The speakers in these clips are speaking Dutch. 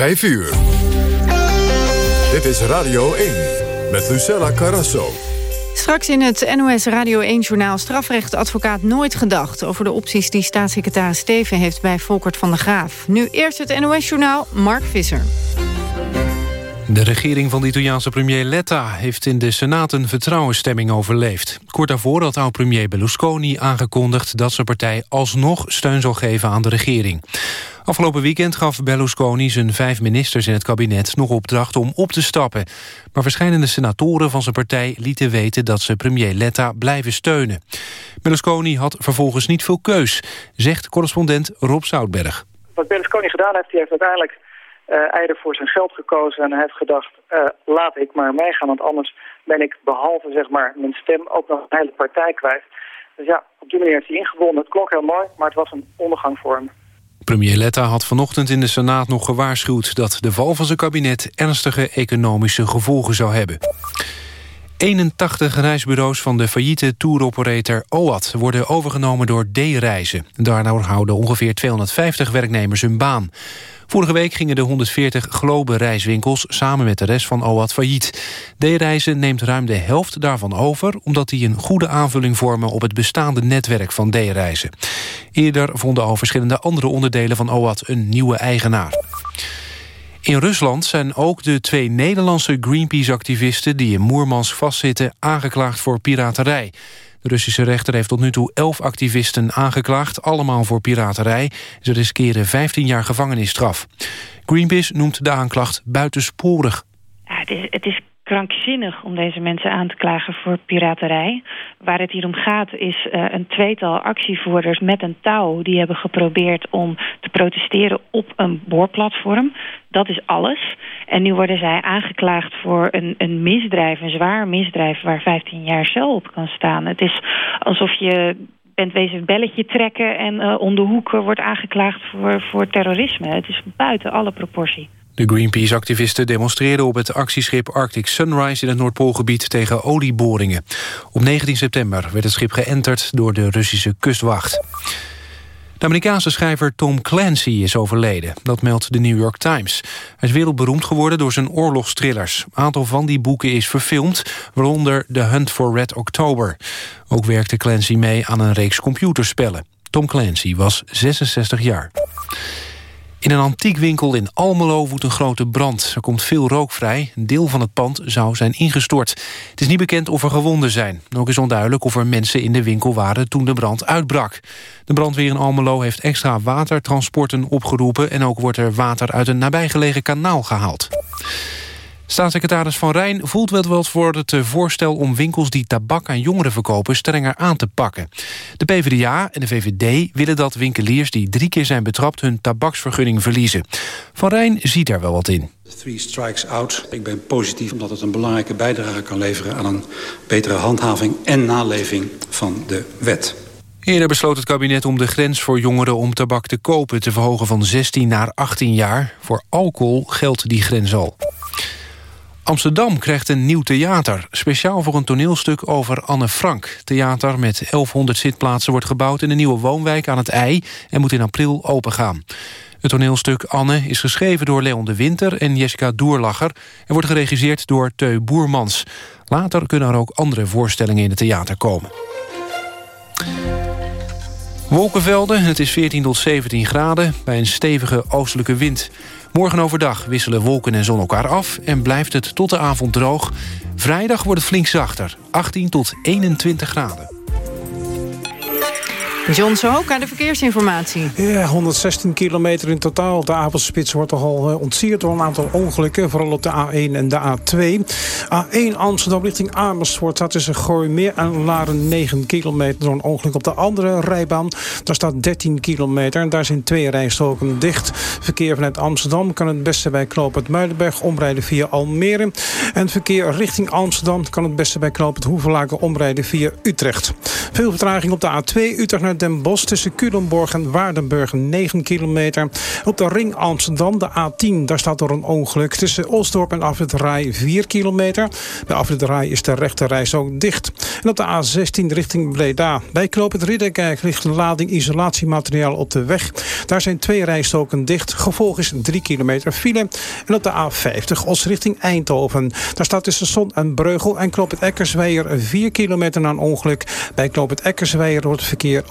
5 uur. Dit is Radio 1 met Lucella Carrasso. Straks in het NOS Radio 1-journaal strafrechtadvocaat nooit gedacht... over de opties die staatssecretaris Steven heeft bij Volkert van der Graaf. Nu eerst het NOS-journaal Mark Visser. De regering van de Italiaanse premier Letta heeft in de Senaat een vertrouwensstemming overleefd. Kort daarvoor had oud-premier Berlusconi aangekondigd dat zijn partij alsnog steun zal geven aan de regering. Afgelopen weekend gaf Berlusconi zijn vijf ministers in het kabinet nog opdracht om op te stappen. Maar verschillende senatoren van zijn partij lieten weten dat ze premier Letta blijven steunen. Berlusconi had vervolgens niet veel keus, zegt correspondent Rob Zoutberg. Wat Berlusconi gedaan heeft, hij heeft uiteindelijk uh, eieren voor zijn geld gekozen en hij heeft gedacht, uh, laat ik maar meegaan, want anders ben ik behalve zeg maar mijn stem ook nog een hele partij kwijt. Dus ja, op die manier heeft hij ingewonnen. Het klonk heel mooi, maar het was een ondergang voor hem. Premier Letta had vanochtend in de Senaat nog gewaarschuwd... dat de val van zijn kabinet ernstige economische gevolgen zou hebben. 81 reisbureaus van de failliete touroperator OAT... worden overgenomen door D-reizen. Daardoor houden ongeveer 250 werknemers hun baan. Vorige week gingen de 140 Globe reiswinkels samen met de rest van OAT failliet. D-reizen neemt ruim de helft daarvan over... omdat die een goede aanvulling vormen op het bestaande netwerk van D-reizen. Eerder vonden al verschillende andere onderdelen van OAT een nieuwe eigenaar. In Rusland zijn ook de twee Nederlandse Greenpeace-activisten... die in Moermans vastzitten, aangeklaagd voor piraterij. De Russische rechter heeft tot nu toe elf activisten aangeklaagd... allemaal voor piraterij. Ze riskeren 15 jaar gevangenisstraf. Greenpeace noemt de aanklacht buitensporig. Ja, het, is, het is krankzinnig om deze mensen aan te klagen voor piraterij. Waar het hier om gaat is uh, een tweetal actievoerders met een touw... die hebben geprobeerd om te protesteren op een boorplatform. Dat is alles. En nu worden zij aangeklaagd voor een, een misdrijf, een zwaar misdrijf... waar 15 jaar cel op kan staan. Het is alsof je bent wezen belletje trekken en uh, om de wordt aangeklaagd voor, voor terrorisme. Het is buiten alle proportie. De Greenpeace-activisten demonstreerden op het actieschip Arctic Sunrise... in het Noordpoolgebied tegen olieboringen. Op 19 september werd het schip geënterd door de Russische kustwacht. De Amerikaanse schrijver Tom Clancy is overleden. Dat meldt de New York Times. Hij is wereldberoemd geworden door zijn oorlogstrillers. Een aantal van die boeken is verfilmd, waaronder The Hunt for Red October. Ook werkte Clancy mee aan een reeks computerspellen. Tom Clancy was 66 jaar. In een antiekwinkel in Almelo woedt een grote brand. Er komt veel rook vrij. Een deel van het pand zou zijn ingestort. Het is niet bekend of er gewonden zijn. Ook is onduidelijk of er mensen in de winkel waren toen de brand uitbrak. De brandweer in Almelo heeft extra watertransporten opgeroepen... en ook wordt er water uit een nabijgelegen kanaal gehaald. Staatssecretaris Van Rijn voelt wel wat voor het eh, voorstel... om winkels die tabak aan jongeren verkopen strenger aan te pakken. De PvdA en de VVD willen dat winkeliers die drie keer zijn betrapt... hun tabaksvergunning verliezen. Van Rijn ziet er wel wat in. Three strikes out. Ik ben positief omdat het een belangrijke bijdrage kan leveren... aan een betere handhaving en naleving van de wet. Eerder besloot het kabinet om de grens voor jongeren om tabak te kopen... te verhogen van 16 naar 18 jaar. Voor alcohol geldt die grens al. Amsterdam krijgt een nieuw theater. Speciaal voor een toneelstuk over Anne Frank. Theater met 1100 zitplaatsen wordt gebouwd in een nieuwe woonwijk aan het IJ... en moet in april opengaan. Het toneelstuk Anne is geschreven door Leon de Winter en Jessica Doerlacher... en wordt geregisseerd door Teu Boermans. Later kunnen er ook andere voorstellingen in het theater komen. Wolkenvelden, het is 14 tot 17 graden bij een stevige oostelijke wind. Morgen overdag wisselen wolken en zon elkaar af en blijft het tot de avond droog. Vrijdag wordt het flink zachter, 18 tot 21 graden. John Sohoka, de verkeersinformatie. Ja, 116 kilometer in totaal. De avondspits wordt toch al uh, ontsierd door een aantal ongelukken. Vooral op de A1 en de A2. A1 Amsterdam richting Amersfoort staat tussen Gooimeer en Laren 9 kilometer. Door een ongeluk op de andere rijbaan. Daar staat 13 kilometer en daar zijn twee rijstroken dicht. Verkeer vanuit Amsterdam kan het beste bij Knoopend Muidenberg omrijden via Almere. En verkeer richting Amsterdam kan het beste bij Knoopend Hoevelaken omrijden via Utrecht. Veel vertraging op de A2 Utrecht naar naar Den Bosch tussen Culemborg en Waardenburg 9 kilometer. Op de ring Amsterdam, de A10, daar staat door een ongeluk tussen Osdorp en Afrit Rai 4 kilometer. Bij Afrit is de rechte reis ook dicht. En op de A16 richting Breda. Bij Knoop het Ridderkerk ligt een lading isolatiemateriaal op de weg. Daar zijn twee rijstoken dicht. Gevolg is 3 kilometer file. En op de A50 Os richting Eindhoven. Daar staat tussen Son en Breugel en Knoop het Eckersweijer 4 kilometer na een ongeluk. Bij Knoop het Eckersweijer wordt het verkeer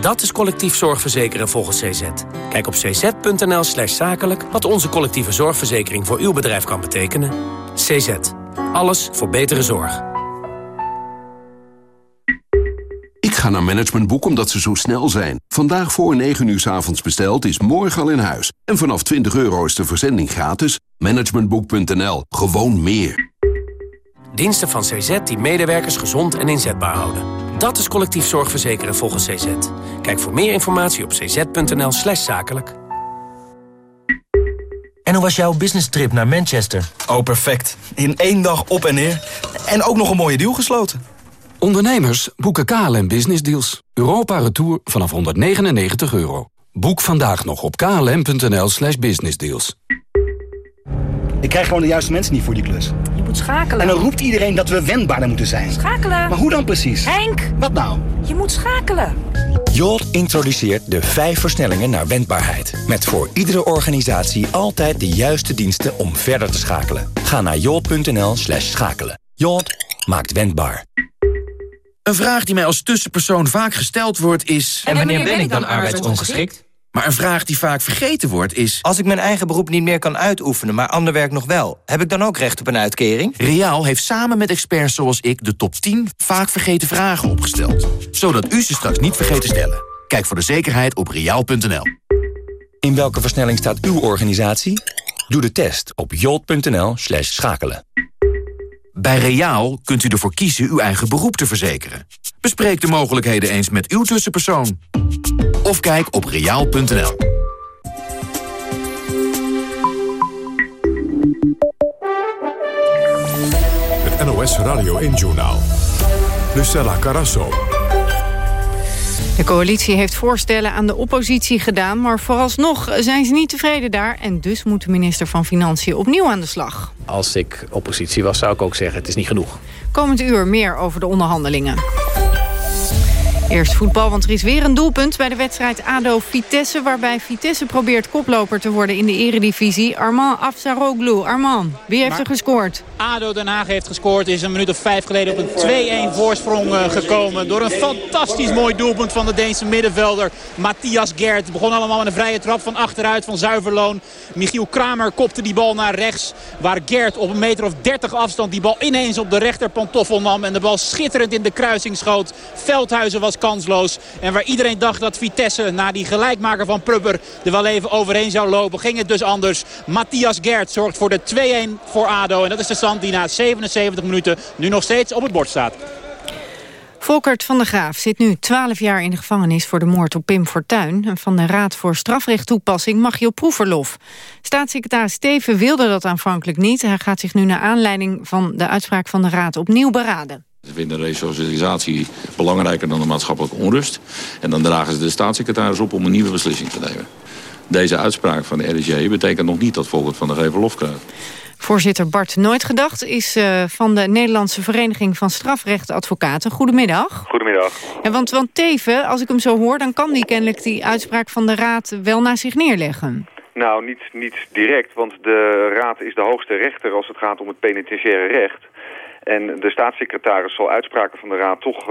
Dat is collectief zorgverzekeren volgens CZ. Kijk op cz.nl slash zakelijk wat onze collectieve zorgverzekering voor uw bedrijf kan betekenen. CZ. Alles voor betere zorg. Ik ga naar Managementboek omdat ze zo snel zijn. Vandaag voor 9 uur s avonds besteld is morgen al in huis. En vanaf 20 euro is de verzending gratis. Managementboek.nl. Gewoon meer. Diensten van CZ die medewerkers gezond en inzetbaar houden. Dat is collectief zorgverzekeren volgens CZ. Kijk voor meer informatie op cz.nl slash zakelijk. En hoe was jouw business trip naar Manchester? Oh, perfect. In één dag op en neer. En ook nog een mooie deal gesloten. Ondernemers boeken KLM Business Deals. Europa Retour vanaf 199 euro. Boek vandaag nog op klm.nl slash businessdeals. Ik krijg gewoon de juiste mensen niet voor die klus. Schakelen. En dan roept iedereen dat we wendbaarder moeten zijn. Schakelen. Maar hoe dan precies? Henk! Wat nou? Je moet schakelen. Jolt introduceert de vijf versnellingen naar wendbaarheid. Met voor iedere organisatie altijd de juiste diensten om verder te schakelen. Ga naar jolt.nl slash schakelen. Jolt maakt wendbaar. Een vraag die mij als tussenpersoon vaak gesteld wordt is... En wanneer ben ik dan arbeidsongeschikt? Maar een vraag die vaak vergeten wordt is... Als ik mijn eigen beroep niet meer kan uitoefenen, maar ander werk nog wel... heb ik dan ook recht op een uitkering? Riaal heeft samen met experts zoals ik de top 10 vaak vergeten vragen opgesteld. Zodat u ze straks niet vergeet te stellen. Kijk voor de zekerheid op riaal.nl. In welke versnelling staat uw organisatie? Doe de test op jolt.nl slash schakelen. Bij Reaal kunt u ervoor kiezen uw eigen beroep te verzekeren. Bespreek de mogelijkheden eens met uw tussenpersoon. Of kijk op reaal.nl. Het NOS Radio 1-journaal. Lucella Carasso. De coalitie heeft voorstellen aan de oppositie gedaan... maar vooralsnog zijn ze niet tevreden daar... en dus moet de minister van Financiën opnieuw aan de slag. Als ik oppositie was, zou ik ook zeggen, het is niet genoeg. Komend uur meer over de onderhandelingen. Eerst voetbal, want er is weer een doelpunt bij de wedstrijd ADO-Vitesse... waarbij Vitesse probeert koploper te worden in de eredivisie. Armand Afsaroglu. Armand, wie heeft er gescoord? ADO Den Haag heeft gescoord. Is een minuut of vijf geleden op een 2-1 voorsprong uh, gekomen. Door een fantastisch mooi doelpunt van de Deense middenvelder Matthias Gert. Het begon allemaal met een vrije trap van achteruit van Zuiverloon. Michiel Kramer kopte die bal naar rechts. Waar Gert op een meter of 30 afstand die bal ineens op de rechterpantoffel nam. En de bal schitterend in de kruising schoot. Veldhuizen was kansloos. En waar iedereen dacht dat Vitesse na die gelijkmaker van Prupper er wel even overheen zou lopen. Ging het dus anders. Matthias Gert zorgt voor de 2-1 voor ADO. En dat is de stand die na 77 minuten nu nog steeds op het bord staat. Volkert van der Graaf zit nu 12 jaar in de gevangenis voor de moord op Pim Fortuyn. En van de Raad voor Strafrechttoepassing mag je op proefverlof. Staatssecretaris Steven wilde dat aanvankelijk niet. Hij gaat zich nu naar aanleiding van de uitspraak van de Raad opnieuw beraden. Ze vinden resocialisatie belangrijker dan de maatschappelijke onrust. En dan dragen ze de staatssecretaris op om een nieuwe beslissing te nemen. Deze uitspraak van de RDG betekent nog niet dat Volkert van der Graaf verlof krijgt. Voorzitter Bart Nooitgedacht is uh, van de Nederlandse Vereniging van Strafrechtadvocaten. Goedemiddag. Goedemiddag. Ja, want, want Teven, als ik hem zo hoor, dan kan die kennelijk die uitspraak van de Raad wel naar zich neerleggen. Nou, niet, niet direct, want de Raad is de hoogste rechter als het gaat om het penitentiaire recht. En de staatssecretaris zal uitspraken van de Raad toch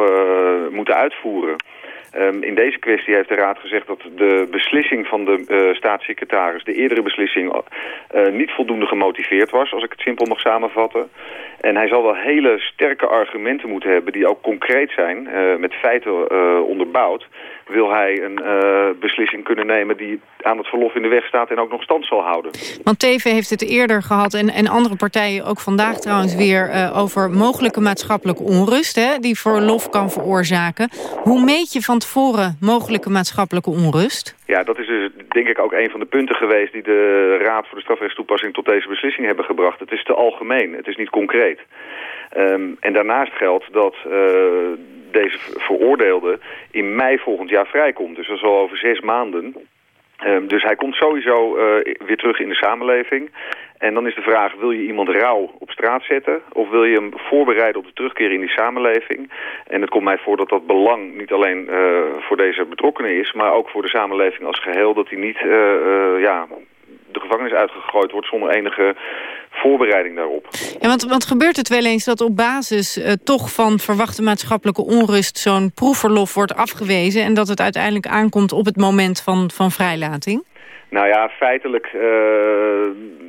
moeten uitvoeren. Um, in deze kwestie heeft de Raad gezegd dat de beslissing van de uh, staatssecretaris, de eerdere beslissing, uh, niet voldoende gemotiveerd was, als ik het simpel mag samenvatten. En hij zal wel hele sterke argumenten moeten hebben die ook concreet zijn, met feiten onderbouwd. Wil hij een beslissing kunnen nemen die aan het verlof in de weg staat en ook nog stand zal houden. Want Teven heeft het eerder gehad en, en andere partijen ook vandaag trouwens weer over mogelijke maatschappelijke onrust hè, die verlof kan veroorzaken. Hoe meet je van tevoren mogelijke maatschappelijke onrust? Ja, dat is dus denk ik ook een van de punten geweest... die de Raad voor de Strafrechtstoepassing tot deze beslissing hebben gebracht. Het is te algemeen, het is niet concreet. Um, en daarnaast geldt dat uh, deze veroordeelde in mei volgend jaar vrijkomt. Dus dat is al over zes maanden. Um, dus hij komt sowieso uh, weer terug in de samenleving. En dan is de vraag, wil je iemand rauw op straat zetten... of wil je hem voorbereiden op de terugkeer in die samenleving? En het komt mij voor dat dat belang niet alleen uh, voor deze betrokkenen is... maar ook voor de samenleving als geheel... dat hij niet uh, uh, ja, de gevangenis uitgegooid wordt zonder enige voorbereiding daarop. Ja, want, want gebeurt het wel eens dat op basis toch van verwachte maatschappelijke onrust... zo'n proefverlof wordt afgewezen... en dat het uiteindelijk aankomt op het moment van, van vrijlating? Nou ja, feitelijk, uh,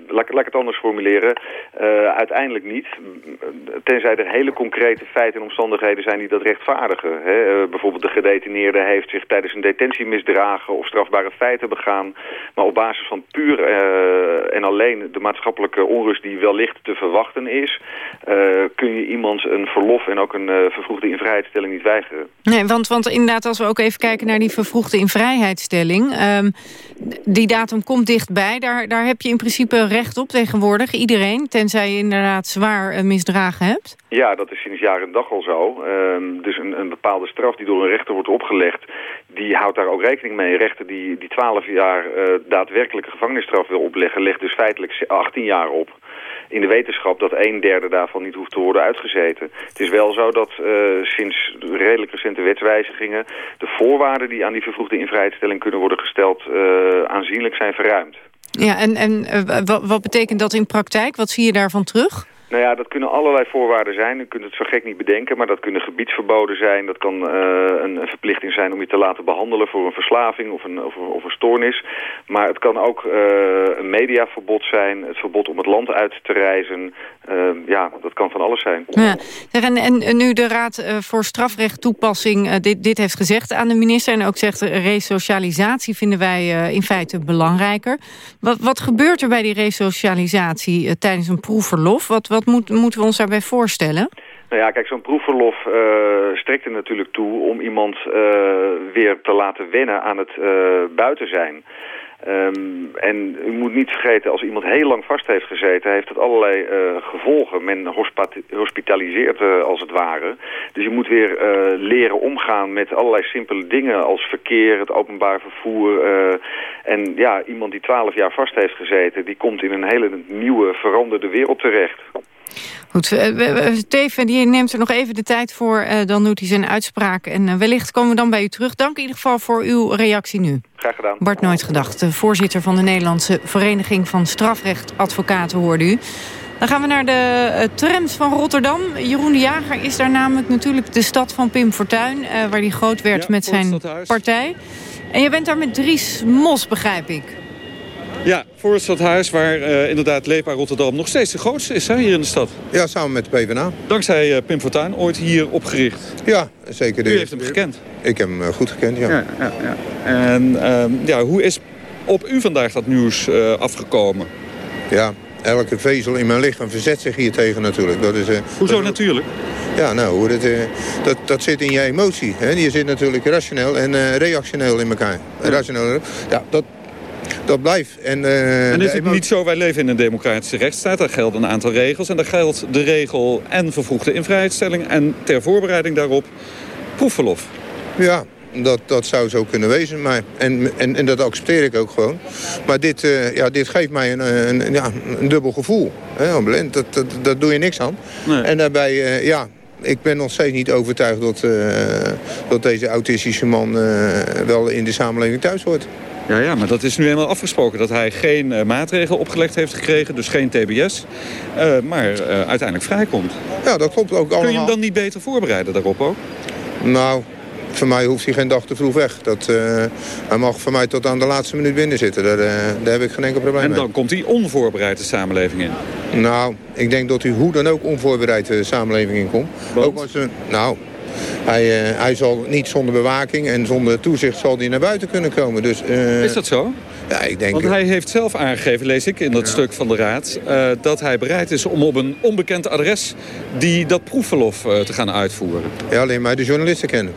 laat, ik het anders formuleren, uh, uiteindelijk niet. Tenzij er hele concrete feiten en omstandigheden zijn die dat rechtvaardigen. Hè. Uh, bijvoorbeeld de gedetineerde heeft zich tijdens een detentie misdragen of strafbare feiten begaan. Maar op basis van puur en alleen de maatschappelijke onrust die wellicht te verwachten is... kun je iemand een verlof en ook een vervroegde invrijheidstelling niet weigeren. Nee, want, want inderdaad als we ook even kijken naar die vervroegde invrijheidstelling... Um, die datum komt dichtbij. Daar, daar heb je in principe recht op tegenwoordig. Iedereen, tenzij je inderdaad zwaar uh, misdragen hebt. Ja, dat is sinds jaar en dag al zo. Uh, dus een, een bepaalde straf die door een rechter wordt opgelegd... die houdt daar ook rekening mee. Een rechter die, die 12 jaar uh, daadwerkelijke gevangenisstraf wil opleggen... legt dus feitelijk 18 jaar op in de wetenschap dat een derde daarvan niet hoeft te worden uitgezeten. Het is wel zo dat uh, sinds redelijk recente wetswijzigingen... de voorwaarden die aan die vervroegde invrijheidstelling kunnen worden gesteld... Uh, aanzienlijk zijn verruimd. Ja, en, en uh, wat betekent dat in praktijk? Wat zie je daarvan terug? Nou ja, dat kunnen allerlei voorwaarden zijn. U kunt het zo gek niet bedenken, maar dat kunnen gebiedsverboden zijn. Dat kan uh, een, verplichting zijn om je te laten behandelen voor een verslaving of een, of, of een stoornis. Maar het kan ook uh, een mediaverbod zijn, het verbod om het land uit te reizen. Uh, ja, dat kan van alles zijn. Ja. En, en nu de Raad voor Strafrecht Toepassing dit, dit heeft gezegd aan de minister... en ook zegt resocialisatie vinden wij in feite belangrijker. Wat, wat gebeurt er bij die resocialisatie tijdens een proefverlof? Wat, wat moet, moeten we ons daarbij voorstellen? Nou ja, kijk, zo'n proefverlof uh, strekt er natuurlijk toe om iemand uh, weer te laten wennen aan het uh, buiten zijn. Um, en u moet niet vergeten, als iemand heel lang vast heeft gezeten... heeft dat allerlei uh, gevolgen. Men hospitaliseert uh, als het ware. Dus je moet weer uh, leren omgaan met allerlei simpele dingen... als verkeer, het openbaar vervoer. en ja, iemand die twaalf jaar vast heeft gezeten... die komt in een hele nieuwe, veranderde wereld terecht. Goed, Teven die neemt er nog even de tijd voor. dan doet hij zijn uitspraak. En wellicht komen we dan bij u terug. Dank in ieder geval voor uw reactie nu. Graag gedaan. Bart Nooit Gedacht, de voorzitter van de Nederlandse Vereniging van Strafrechtadvocaten, hoorde u. Dan gaan we naar de trams van Rotterdam. Jeroen de Jager is daar namelijk natuurlijk de stad van Pim Fortuyn... Waar hij groot werd ja, met zijn partij. En je bent daar met Dries Mos, begrijp ik. Ja, voor het stadhuis waar uh, inderdaad Lepa Rotterdam nog steeds de grootste is hè, hier in de stad. Ja, samen met de PvdA. Dankzij uh, Pim Fortuyn, ooit hier opgericht. Ja, zeker. U heeft hem gekend? Ik heb hem uh, goed gekend, ja. ja, ja, ja. En ja, hoe is op u vandaag dat nieuws afgekomen? Ja, elke vezel in mijn lichaam verzet zich hier tegen natuurlijk. Dat is, Hoezo dat, natuurlijk? Ja, nou, dat, dat, dat zit in je emotie. Hè? Je zit natuurlijk rationeel en reactioneel in elkaar. Rationeel, ja, dat, dat blijft. En, uh, en is het niet zo, wij leven in een democratische rechtsstaat. Daar gelden een aantal regels. En daar geldt de regel en vervroegde invrijheidstelling... en ter voorbereiding daarop proefverlof. Ja, dat, dat zou zo kunnen wezen. Maar, en, en, en dat accepteer ik ook gewoon. Maar dit, uh, ja, dit geeft mij een, een, ja, een dubbel gevoel. Hè, dat, dat, dat doe je niks aan. Nee. En daarbij, uh, ja, ik ben nog steeds niet overtuigd dat, dat deze autistische man wel in de samenleving thuis hoort. Ja, ja, maar dat is nu eenmaal afgesproken. Dat hij geen uh, maatregel opgelegd heeft gekregen, dus geen TBS. Maar uiteindelijk vrijkomt. Ja, dat klopt ook allemaal. Kun je hem dan niet beter voorbereiden daarop ook? Nou, voor mij hoeft hij geen dag te vroeg weg. Dat, hij mag voor mij tot aan de laatste minuut binnen zitten. Daar, daar heb ik geen enkel probleem mee. En dan komt hij onvoorbereid de samenleving in? Nou, ik denk dat hij hoe dan ook onvoorbereid de samenleving in komt. Ook als, nou, hij, uh, hij zal niet zonder bewaking en zonder toezicht zal hij naar buiten kunnen komen. Dus, uh, is dat zo? Ja, ik denk... Want hij heeft zelf aangegeven, lees ik in dat ja. stuk van de Raad... Uh, dat hij bereid is om op een onbekend adres die dat proefverlof te gaan uitvoeren. Ja, alleen maar de journalisten kennen.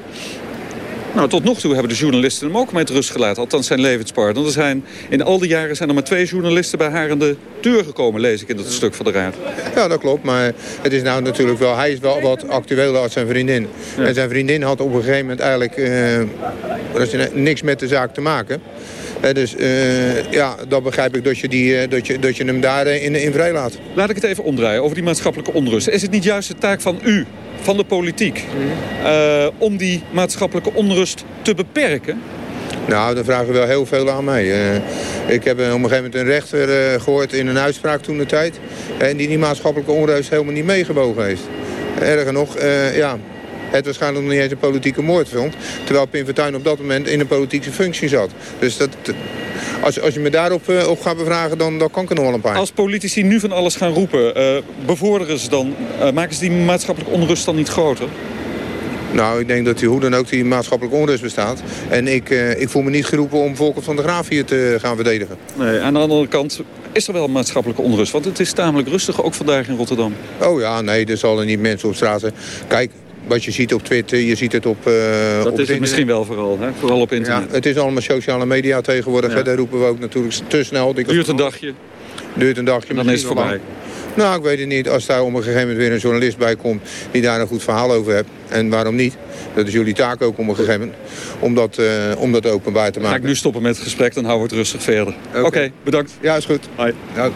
Nou, tot nog toe hebben de journalisten hem ook met rust gelaten. Althans zijn levenspartner. Er zijn, in al die jaren zijn er maar twee journalisten bij haar aan de deur gekomen, lees ik in dat stuk van de raad. Ja, dat klopt. Maar het is nou natuurlijk wel, hij is wel wat actueler als zijn vriendin. Ja. En zijn vriendin had op een gegeven moment eigenlijk uh, niks met de zaak te maken. Dus uh, ja, dan begrijp ik dat je, die, dat je, dat je hem daarin in vrij laat. Laat ik het even omdraaien over die maatschappelijke onrust. Is het niet juist de taak van u van de politiek uh, om die maatschappelijke onrust te beperken? Nou, dan vragen we wel heel veel aan mij. Uh, ik heb op een gegeven moment een rechter gehoord in een uitspraak toen de tijd. En die die maatschappelijke onrust helemaal niet meegewogen heeft. Erger nog, ja, het waarschijnlijk nog niet eens een politieke moord vond. Terwijl Pim Fortuyn op dat moment in een politieke functie zat. Dus dat, als, als je me daarop uh, op gaat bevragen, dan, dan kan ik er nog wel een paar. Als politici nu van alles gaan roepen, uh, bevorderen ze dan, uh, maken ze die maatschappelijke onrust dan niet groter? Nou, ik denk dat die, hoe dan ook die maatschappelijke onrust bestaat. En ik, ik voel me niet geroepen om Volkert van de Graaf hier te gaan verdedigen. Nee, aan de andere kant is er wel maatschappelijke onrust. Want het is tamelijk rustig, ook vandaag in Rotterdam. Oh ja, nee, er zullen niet mensen op straat zijn. Kijk, wat je ziet op Twitter, je ziet het op uh, Dat op is het misschien wel vooral, hè? vooral op internet. Ja, het is allemaal sociale media tegenwoordig. Ja. Daar roepen we ook natuurlijk te snel. Duurt een dagje. Duurt een dagje. Dan is het voorbij. Nou, ik weet het niet. Als daar op een gegeven moment weer een journalist bij komt... die daar een goed verhaal over heeft. En waarom niet? Dat is jullie taak ook op een gegeven moment. Om dat, uh, om dat openbaar te maken. Ga ik nu stoppen met het gesprek, dan houden we het rustig verder. Oké, okay. okay, bedankt. Ja, is goed. Hoi. Ja.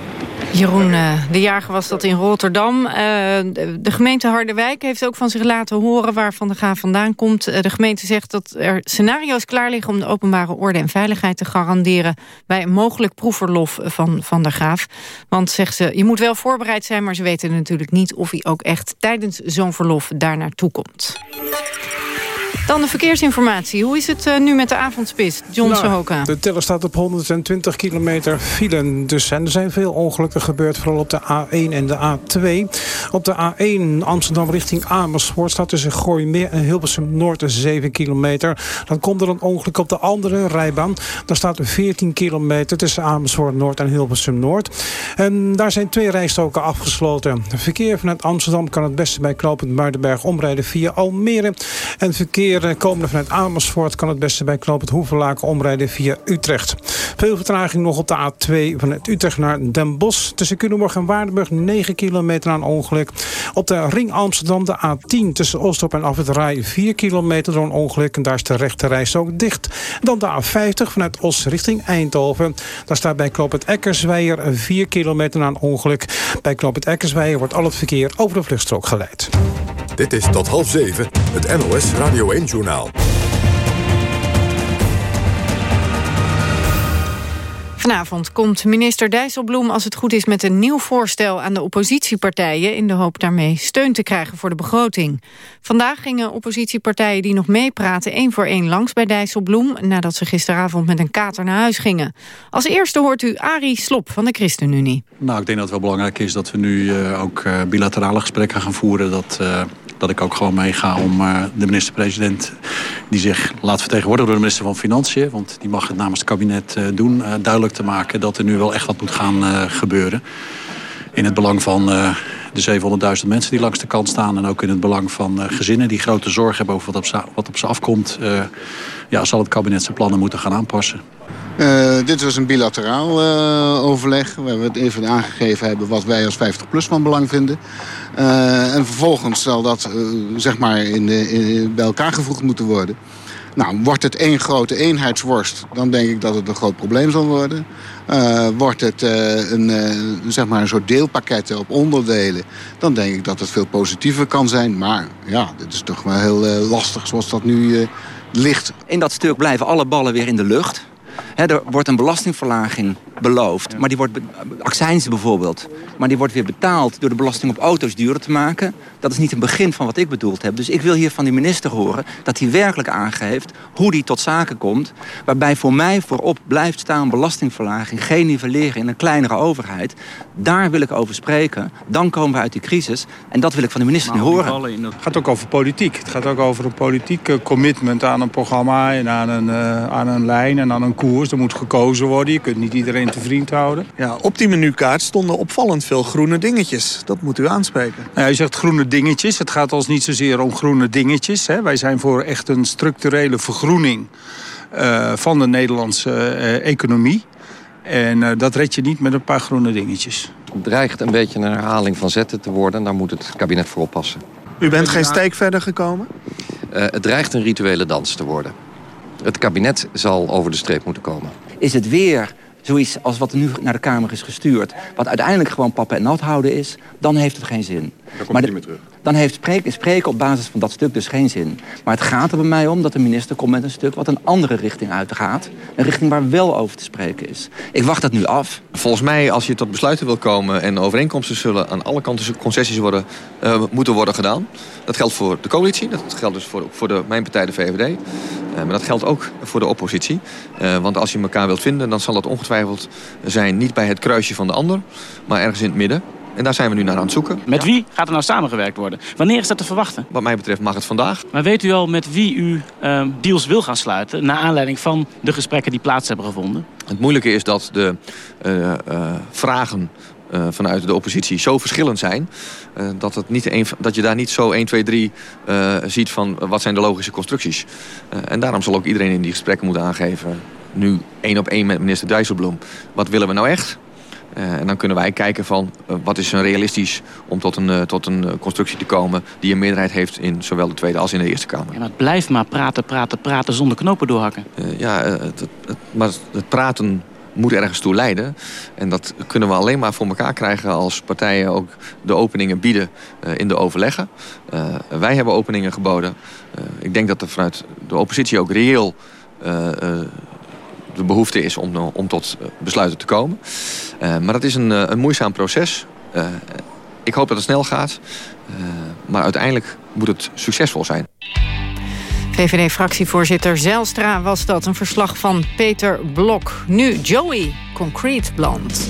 Jeroen uh, de Jager was dat in Rotterdam. Uh, de, gemeente Harderwijk heeft ook van zich laten horen waar Van de Graaf vandaan komt. Uh, de gemeente zegt dat er scenario's klaar liggen om de openbare orde en veiligheid te garanderen bij een mogelijk proefverlof van Van der Graaf. Want zegt ze, je moet wel voorbereid zijn, maar ze weten natuurlijk niet of hij ook echt tijdens zo'n verlof daar naartoe komt. Podcast. Dan de verkeersinformatie. Hoe is het uh, nu met de avondspits, John nou, Sohoka? De teller staat op 120 kilometer file. Dus en er zijn veel ongelukken gebeurd, vooral op de A1 en de A2. Op de A1 Amsterdam richting Amersfoort staat tussen Gooimeer en Hilversum Noord 7 kilometer. Dan komt er een ongeluk op de andere rijbaan. Daar staat 14 kilometer tussen Amersfoort Noord en Hilversum Noord. En daar zijn twee rijstroken afgesloten. Verkeer vanuit Amsterdam kan het beste bij knooppunt Muidenberg omrijden via Almere. En verkeer komende vanuit Amersfoort kan het beste bij knooppunt Hoevelaken omrijden via Utrecht. Veel vertraging nog op de A2 vanuit Utrecht naar Den Bosch. Tussen Culemborg en Waardenburg 9 kilometer aan ongeluk. Op de ring Amsterdam de A10 tussen Oostdorp en Af het Rij 4 kilometer door een ongeluk. En daar is de rechte reis ook dicht. Dan de A50 vanuit Os richting Eindhoven. Daar staat bij knooppunt Eckersweijer 4 kilometer aan ongeluk. Bij knooppunt Eckersweijer wordt al het verkeer over de vluchtstrook geleid. Dit is tot half zeven, het NOS Radio 1-journaal. Vanavond komt minister Dijsselbloem als het goed is met een nieuw voorstel aan de oppositiepartijen in de hoop daarmee steun te krijgen voor de begroting. Vandaag gingen oppositiepartijen die nog meepraten één voor één langs bij Dijsselbloem nadat ze gisteravond met een kater naar huis gingen. Als eerste hoort u Arie Slop van de ChristenUnie. Nou, ik denk dat het wel belangrijk is dat we nu uh, ook uh, bilaterale gesprekken gaan voeren. Dat, uh, dat ik ook gewoon meega om de minister-president... die zich laat vertegenwoordigen door de minister van Financiën... want die mag het namens het kabinet doen, duidelijk te maken... dat er nu wel echt wat moet gaan gebeuren. In het belang van de 700.000 mensen die langs de kant staan... en ook in het belang van gezinnen die grote zorg hebben over wat op ze, wat op ze afkomt... ja, zal het kabinet zijn plannen moeten gaan aanpassen. Uh, dit was een bilateraal uh, overleg. Waar we het even aangegeven hebben wat wij als 50PLUS van belang vinden. Uh, en vervolgens zal dat zeg maar in, bij elkaar gevoegd moeten worden. Nou, wordt het één grote eenheidsworst, dan denk ik dat het een groot probleem zal worden. Uh, wordt het uh, een, uh, zeg maar een soort deelpakketten op onderdelen... dan denk ik dat het veel positiever kan zijn. Maar ja, dit is toch wel heel lastig zoals dat nu ligt. In dat stuk blijven alle ballen weer in de lucht. Er wordt een belastingverlaging beloofd. Maar die wordt, accijnzen bijvoorbeeld. Maar die wordt weer betaald door de belasting op auto's duurder te maken. Dat is niet een begin van wat ik bedoeld heb. Dus ik wil hier van de minister horen dat hij werkelijk aangeeft hoe die tot zaken komt. Waarbij voor mij voorop blijft staan belastingverlaging, geen nivelleren in een kleinere overheid. Daar wil ik over spreken. Dan komen we uit die crisis. En dat wil ik van de minister nu horen. Het gaat ook over politiek. Het gaat ook over een politiek commitment aan een programma en aan een, uh, aan een lijn en aan een koers. Er moet gekozen worden. Je kunt niet iedereen te vriend houden. Ja, op die menukaart stonden opvallend veel groene dingetjes. Dat moet u aanspreken. Nou, je zegt groene dingetjes. Het gaat ons niet zozeer om groene dingetjes. Hè. Wij zijn voor echt een structurele vergroening uh, van de Nederlandse uh, economie. En uh, dat red je niet met een paar groene dingetjes. Het dreigt een beetje een herhaling van zetten te worden. Daar moet het kabinet voor oppassen. U bent geen steek verder gekomen? het dreigt een rituele dans te worden. Het kabinet zal over de streep moeten komen. Is het weer zoiets als wat er nu naar de Kamer is gestuurd... wat uiteindelijk gewoon pappen en nat houden is... dan heeft het geen zin. Dan komt niet meer terug. Dan heeft spreken, spreken op basis van dat stuk dus geen zin. Maar het gaat er bij mij om dat de minister komt met een stuk... wat een andere richting uitgaat. Een richting waar wel over te spreken is. Ik wacht dat nu af. Volgens mij, als je tot besluiten wil komen... en overeenkomsten zullen aan alle kanten concessies worden, uh, moeten worden gedaan. Dat geldt voor de coalitie, dat geldt dus voor, voor de, mijn partij, de VVD. Uh, maar dat geldt ook voor de oppositie. Uh, want als je elkaar wilt vinden, dan zal dat ongetwijfeld zijn... niet bij het kruisje van de ander, maar ergens in het midden. En daar zijn we nu naar aan het zoeken. Met wie gaat er nou samengewerkt worden? Wanneer is dat te verwachten? Wat mij betreft mag het vandaag. Maar weet u al met wie u uh, deals wil gaan sluiten... naar aanleiding van de gesprekken die plaats hebben gevonden? Het moeilijke is dat de uh, uh, vragen uh, vanuit de oppositie zo verschillend zijn... Uh, dat, het niet een, dat je daar niet zo 1, 2, 3 uh, ziet van wat zijn de logische constructies. en daarom zal ook iedereen in die gesprekken moeten aangeven... nu één op één met minister Dijsselbloem. Wat willen we nou echt? En dan kunnen wij kijken van wat is een realistisch om tot een, tot een constructie te komen die een meerderheid heeft in zowel de Tweede als in de Eerste Kamer. Ja, maar het blijft maar praten, praten, praten zonder knopen doorhakken. ja, het, het, het, maar het praten moet ergens toe leiden. En dat kunnen we alleen maar voor elkaar krijgen als partijen ook de openingen bieden in de overleggen. wij hebben openingen geboden. ik denk dat er vanuit de oppositie ook reëel de behoefte is om, om tot besluiten te komen. Maar dat is een, een moeizaam proces. Ik hoop dat het snel gaat. Maar uiteindelijk moet het succesvol zijn. VVD-fractievoorzitter Zijlstra was dat. Een verslag van Peter Blok. Nu Joey, Concrete Blond.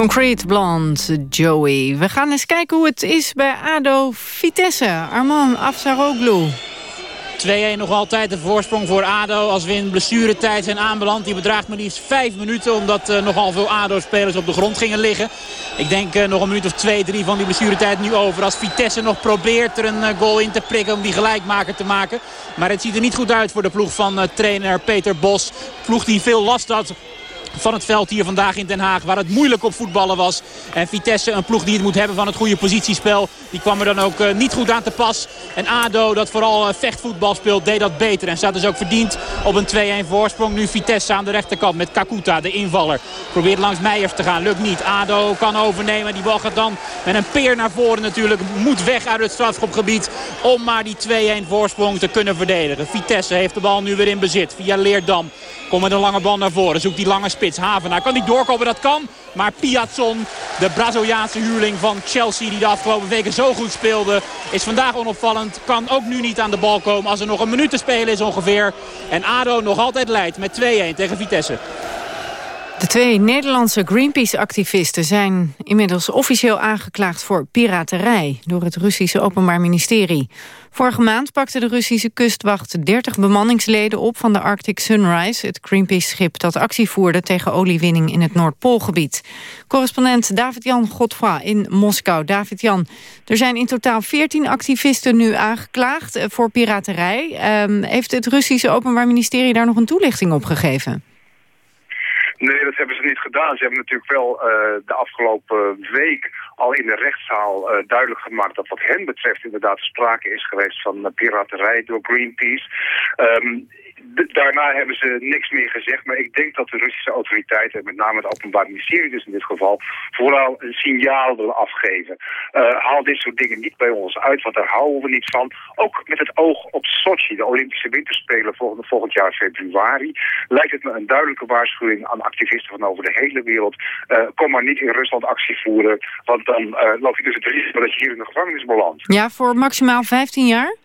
Concrete Blonde, Joey. We gaan eens kijken hoe het is bij ADO Vitesse. Arman Afsaroglu. 2-1 nog altijd de voorsprong voor ADO als we in blessuretijd zijn aanbeland. Die bedraagt maar liefst 5 minuten omdat uh, nogal veel ADO-spelers op de grond gingen liggen. Ik denk uh, nog een minuut of 2, 3 van die blessuretijd nu over. Als Vitesse nog probeert er een uh, goal in te prikken om die gelijkmaker te maken. Maar het ziet er niet goed uit voor de ploeg van trainer Peter Bos. Ploeg die veel last had van het veld hier vandaag in Den Haag. Waar het moeilijk op voetballen was. En Vitesse, een ploeg die het moet hebben van het goede positiespel. Die kwam er dan ook uh, niet goed aan te pas. En ADO, dat vooral uh, vechtvoetbal speelt, deed dat beter. En staat dus ook verdiend op een 2-1 voorsprong. Nu Vitesse aan de rechterkant met Kakuta, de invaller. Probeert langs Meijers te gaan, lukt niet. ADO kan overnemen. Die bal gaat dan met een peer naar voren natuurlijk. Moet weg uit het strafschopgebied om maar die 2-1 voorsprong te kunnen verdedigen. Vitesse heeft de bal nu weer in bezit via Leerdam. Komt met een lange bal naar voren. Zoekt die lange spits. Havenaar kan die doorkomen. Dat kan. Maar Piazzon, de Braziliaanse huurling van Chelsea... die de afgelopen weken zo goed speelde, is vandaag onopvallend. Kan ook nu niet aan de bal komen als er nog een minuut te spelen is ongeveer. En ADO nog altijd leidt met 2-1 tegen Vitesse. De twee Nederlandse Greenpeace-activisten zijn inmiddels officieel aangeklaagd voor piraterij door het Russische Openbaar Ministerie. Vorige maand pakte de Russische kustwacht 30 bemanningsleden op van de Arctic Sunrise, het Greenpeace-schip dat actie voerde tegen oliewinning in het Noordpoolgebied. Correspondent David-Jan Godfroy in Moskou. David-Jan, er zijn in totaal 14 activisten nu aangeklaagd eh, voor piraterij. Ehm, heeft het Russische Openbaar Ministerie daar nog een toelichting op gegeven? Nee, dat hebben ze niet gedaan. Ze hebben natuurlijk wel uh, de afgelopen week al in de rechtszaal uh, duidelijk gemaakt dat wat hen betreft inderdaad sprake is geweest van uh, piraterij door Greenpeace. Um, daarna hebben ze niks meer gezegd. Maar ik denk dat de Russische autoriteiten, met name het Openbaar Ministerie dus in dit geval, vooral een signaal willen afgeven. Uh, haal dit soort dingen niet bij ons uit, want daar houden we niet van. Ook met het oog op Sochi, de Olympische Winterspelen volgend, volgend jaar februari, lijkt het me een duidelijke waarschuwing aan activisten van over de hele wereld. Uh, kom maar niet in Rusland actie voeren, want dan uh, loop je dus het risico dat je hier in de gevangenis belandt. Ja, voor maximaal 15 jaar?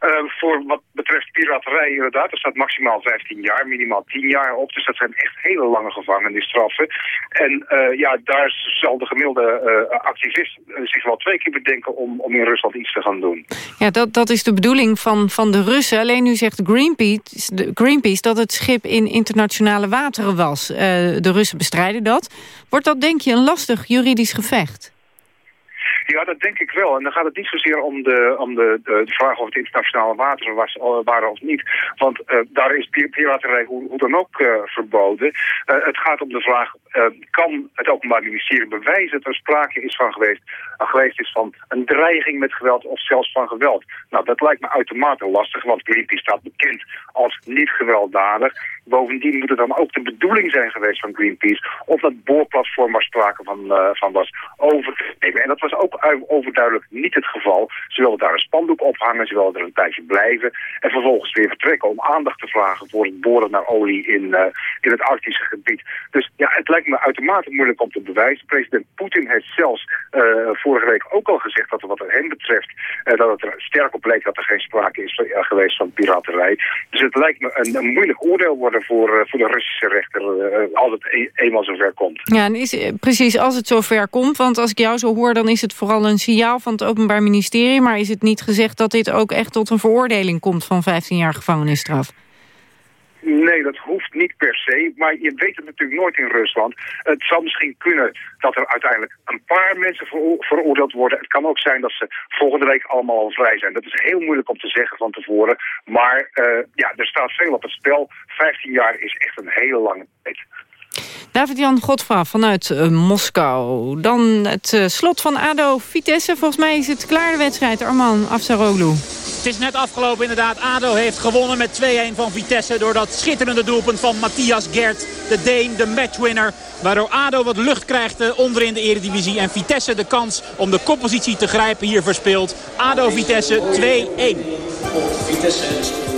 Uh, voor wat betreft piraterij inderdaad, er staat maximaal 15 jaar, minimaal 10 jaar op. Dus dat zijn echt hele lange gevangenisstraffen. En uh, ja, daar zal de gemiddelde uh, activist zich wel twee keer bedenken om, om in Rusland iets te gaan doen. Ja, dat, dat is de bedoeling van, van de Russen. Alleen nu zegt Greenpeace, Greenpeace dat het schip in internationale wateren was. de Russen bestrijden dat. Wordt dat denk je een lastig juridisch gevecht? Ja, dat denk ik wel. En dan gaat het niet zozeer om de, om de, de, vraag of het internationale wateren was, uh, waren of niet. Want uh, daar is piraterij hoe, dan ook uh, verboden. het gaat om de vraag, kan het Openbaar Ministerie bewijzen dat er sprake is van geweest, geweest is van een dreiging met geweld of zelfs van geweld? Nou, dat lijkt me uitermate lastig, want Greenpeace staat bekend als niet gewelddadig. Bovendien moet het dan ook de bedoeling zijn geweest van Greenpeace of dat boorplatform waar sprake van, van was over te nemen. En dat was ook overduidelijk niet het geval. Ze wilden daar een spandoek ophangen, ze wilden er een tijdje blijven en vervolgens weer vertrekken om aandacht te vragen voor het boren naar olie in, uh, in het Arctische gebied. Dus ja, het lijkt me uitermate moeilijk om te bewijzen. President Poetin heeft zelfs uh, vorige week ook al gezegd dat er wat hem betreft, uh, dat het er sterk op leek dat er geen sprake is geweest van piraterij. Dus het lijkt me een, moeilijk oordeel worden voor, voor de Russische rechter als het e eenmaal zover komt. Ja, en is, precies als het zover komt, want als ik jou zo hoor, dan is het vooral een signaal van het Openbaar Ministerie... maar is het niet gezegd dat dit ook echt tot een veroordeling komt... van 15 jaar gevangenisstraf? Nee, dat hoeft niet per se. Maar je weet het natuurlijk nooit in Rusland. Het zal misschien kunnen dat er uiteindelijk een paar mensen veroordeeld worden. Het kan ook zijn dat ze volgende week allemaal al vrij zijn. Dat is heel moeilijk om te zeggen van tevoren. Maar uh, ja, er staat veel op het spel. 15 jaar is echt een hele lange tijd. David-Jan Godfra vanuit uh, Moskou. Dan het uh, slot van ADO Vitesse. Volgens mij is het klaar de wedstrijd. Arman Afsaroglu. Het is net afgelopen inderdaad. ADO heeft gewonnen met 2-1 van Vitesse... door dat schitterende doelpunt van Matthias Gert, de Deen, de matchwinner. Waardoor ADO wat lucht krijgt uh, onderin de eredivisie. En Vitesse de kans om de koppositie te grijpen hier verspeelt. ADO-Vitesse 2-1. Vitesse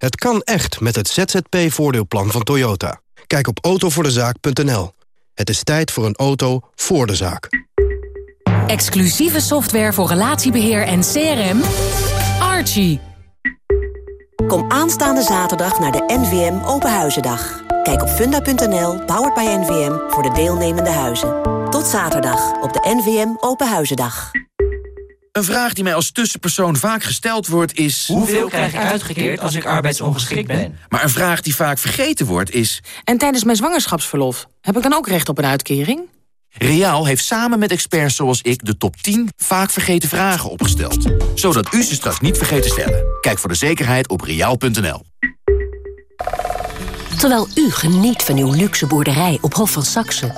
Het kan echt met het ZZP-voordeelplan van Toyota. Kijk op autovoordezaak.nl. Het is tijd voor een auto voor de zaak. Exclusieve software voor relatiebeheer en CRM. Archie. Kom aanstaande zaterdag naar de NVM Openhuizendag. Kijk op funda.nl, powered by NVM, voor de deelnemende huizen. Tot zaterdag op de NVM Openhuizendag. Een vraag die mij als tussenpersoon vaak gesteld wordt is... Hoeveel krijg ik uitgekeerd als ik arbeidsongeschikt ben? Maar een vraag die vaak vergeten wordt is... En tijdens mijn zwangerschapsverlof, heb ik dan ook recht op een uitkering? Reaal heeft samen met experts zoals ik de top 10 vaak vergeten vragen opgesteld. Zodat u ze straks niet vergeet te stellen. Kijk voor de zekerheid op reaal.nl. Terwijl u geniet van uw luxe boerderij op Hof van Saxe...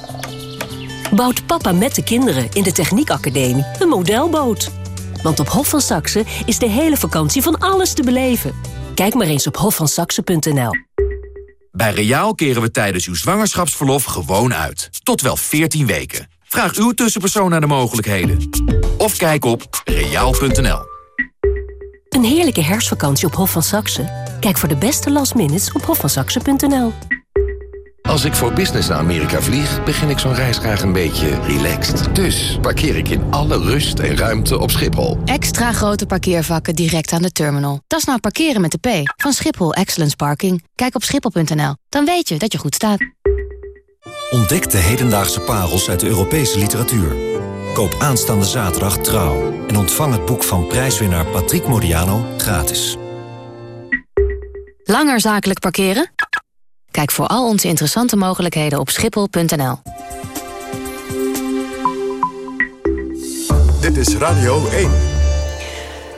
bouwt papa met de kinderen in de Techniekacademie een modelboot... Want op Hof van Saxe is de hele vakantie van alles te beleven. Kijk maar eens op hofvansaxe.nl. Bij Reaal keren we tijdens uw zwangerschapsverlof gewoon uit. Tot wel 14 weken. Vraag uw tussenpersoon naar de mogelijkheden. Of kijk op reaal.nl. Een heerlijke herfstvakantie op Hof van Saxe? Kijk voor de beste last minutes op hofvansaxe.nl. Als ik voor business naar Amerika vlieg, begin ik zo'n reis graag een beetje relaxed. Dus parkeer ik in alle rust en ruimte op Schiphol. Extra grote parkeervakken direct aan de terminal. Dat is nou parkeren met de P van Schiphol Excellence Parking. Kijk op schiphol.nl, dan weet je dat je goed staat. Ontdek de hedendaagse parels uit de Europese literatuur. Koop aanstaande zaterdag Trouw en ontvang het boek van prijswinnaar Patrick Modiano gratis. Langer zakelijk parkeren? Kijk voor al onze interessante mogelijkheden op schiphol.nl. Dit is Radio 1.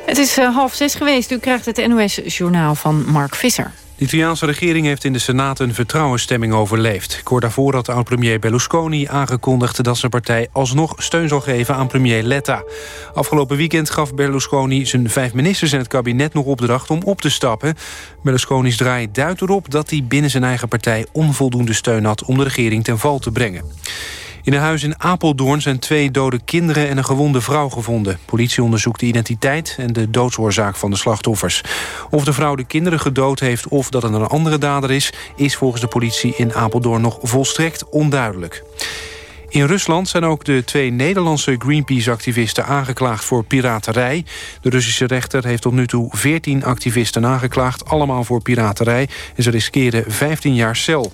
Het is uh, half zes geweest. U krijgt het NOS-journaal van Mark Visser. De Italiaanse regering heeft in de Senaat een vertrouwensstemming overleefd. Kort daarvoor had oud-premier Berlusconi aangekondigd... dat zijn partij alsnog steun zal geven aan premier Letta. Afgelopen weekend gaf Berlusconi zijn vijf ministers in het kabinet nog opdracht om op te stappen. Berlusconi's draai duidt erop dat hij binnen zijn eigen partij onvoldoende steun had... om de regering ten val te brengen. In een huis in Apeldoorn zijn twee dode kinderen en een gewonde vrouw gevonden. Politie onderzoekt de identiteit en de doodsoorzaak van de slachtoffers. Of de vrouw de kinderen gedood heeft of dat het een andere dader is... is volgens de politie in Apeldoorn nog volstrekt onduidelijk. In Rusland zijn ook de twee Nederlandse Greenpeace-activisten aangeklaagd voor piraterij. De Russische rechter heeft tot nu toe 14 activisten aangeklaagd, allemaal voor piraterij. En ze riskeren 15 jaar cel.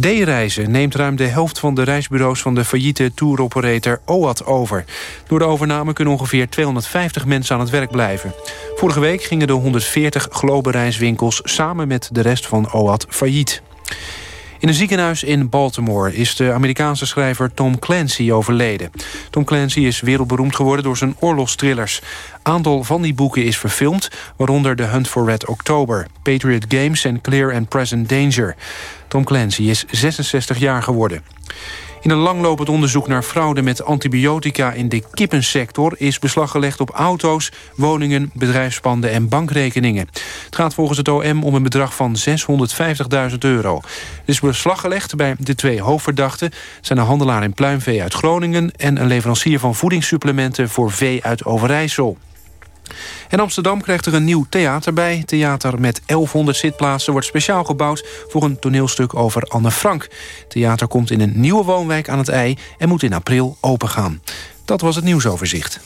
D-Reizen neemt ruim de helft van de reisbureaus van de failliete touroperator OAT over. Door de overname kunnen ongeveer 250 mensen aan het werk blijven. Vorige week gingen de 140 Globe-reiswinkels samen met de rest van OAT failliet. In een ziekenhuis in Baltimore is de Amerikaanse schrijver Tom Clancy overleden. Tom Clancy is wereldberoemd geworden door zijn oorlogstrillers. Aantal van die boeken is verfilmd, waaronder The Hunt for Red October... Patriot Games en Clear and Present Danger. Tom Clancy is 66 jaar geworden. In een langlopend onderzoek naar fraude met antibiotica in de kippensector... is beslag gelegd op auto's, woningen, bedrijfspanden en bankrekeningen. Het gaat volgens het OM om een bedrag van 650.000 euro. Er is beslag gelegd bij de twee hoofdverdachten... zijn een handelaar in pluimvee uit Groningen... en een leverancier van voedingssupplementen voor vee uit Overijssel. En Amsterdam krijgt er een nieuw theater bij. Theater met 1100 zitplaatsen wordt speciaal gebouwd... voor een toneelstuk over Anne Frank. Theater komt in een nieuwe woonwijk aan het IJ... en moet in april opengaan. Dat was het nieuwsoverzicht.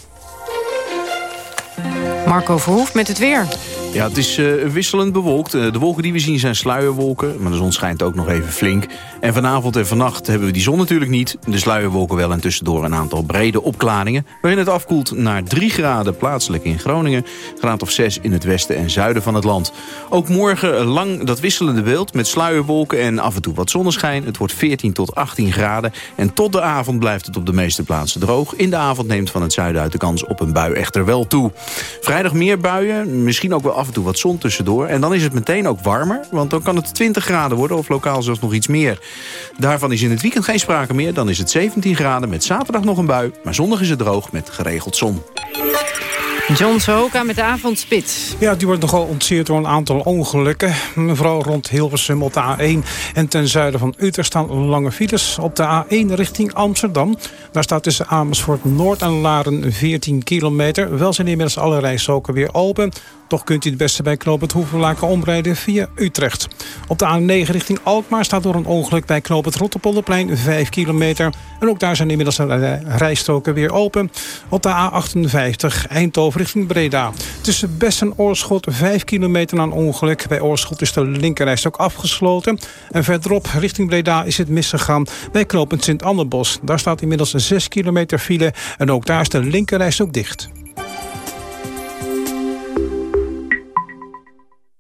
Marco Verhoef met het weer. Ja, het is uh, wisselend bewolkt. Uh, de wolken die we zien zijn sluierwolken, maar de zon schijnt ook nog even flink. En vanavond en vannacht hebben we die zon natuurlijk niet. De sluierwolken wel en tussendoor een aantal brede opklaringen... waarin het afkoelt naar 3 graden plaatselijk in Groningen... graad of 6 in het westen en zuiden van het land. Ook morgen lang dat wisselende beeld met sluierwolken en af en toe wat zonneschijn. Het wordt 14 tot 18 graden en tot de avond blijft het op de meeste plaatsen droog. In de avond neemt van het zuiden uit de kans op een bui echter wel toe. Vrijdag meer buien, misschien ook wel af en toe wat zon tussendoor. En dan is het meteen ook warmer, want dan kan het 20 graden worden... of lokaal zelfs nog iets meer. Daarvan is in het weekend geen sprake meer. Dan is het 17 graden met zaterdag nog een bui. Maar zondag is het droog met geregeld zon. John Sohoka met de avondspits. Ja, die wordt nogal ontzeerd door een aantal ongelukken. Vooral rond Hilversum op de A1 en ten zuiden van Utrecht staan lange files. Op de A1 richting Amsterdam. Daar staat tussen Amersfoort Noord en Laren 14 kilometer. Wel zijn inmiddels alle rijstroken weer open. Toch kunt u het beste bij Knoop Hoevenlaken omrijden via Utrecht. Op de A9 richting Alkmaar staat door een ongeluk bij Knoop het Rotterpolderplein 5 kilometer. En ook daar zijn inmiddels de rijstroken weer open. Op de A58 Eindhoven richting Breda. Tussen Best en Oorschot 5 kilometer een ongeluk. Bij Oorschot is de linkerrijstok afgesloten. En verderop richting Breda is het misgegaan bij knooppunt Sint-Annebos. Daar staat inmiddels 6 kilometer file. En ook daar is de linkerrijstok dicht.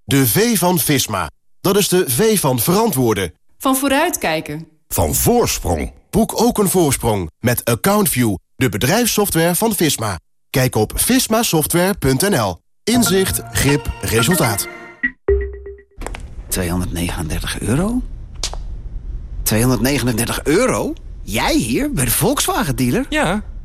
De V van Visma. Dat is de V van verantwoorden. Van vooruitkijken. Van voorsprong. Boek ook een voorsprong met AccountView, de bedrijfssoftware van Visma. Kijk op vismasoftware.nl. Inzicht, grip, resultaat. 239 euro? 239 euro? Jij hier, bij de Volkswagen-dealer? Ja,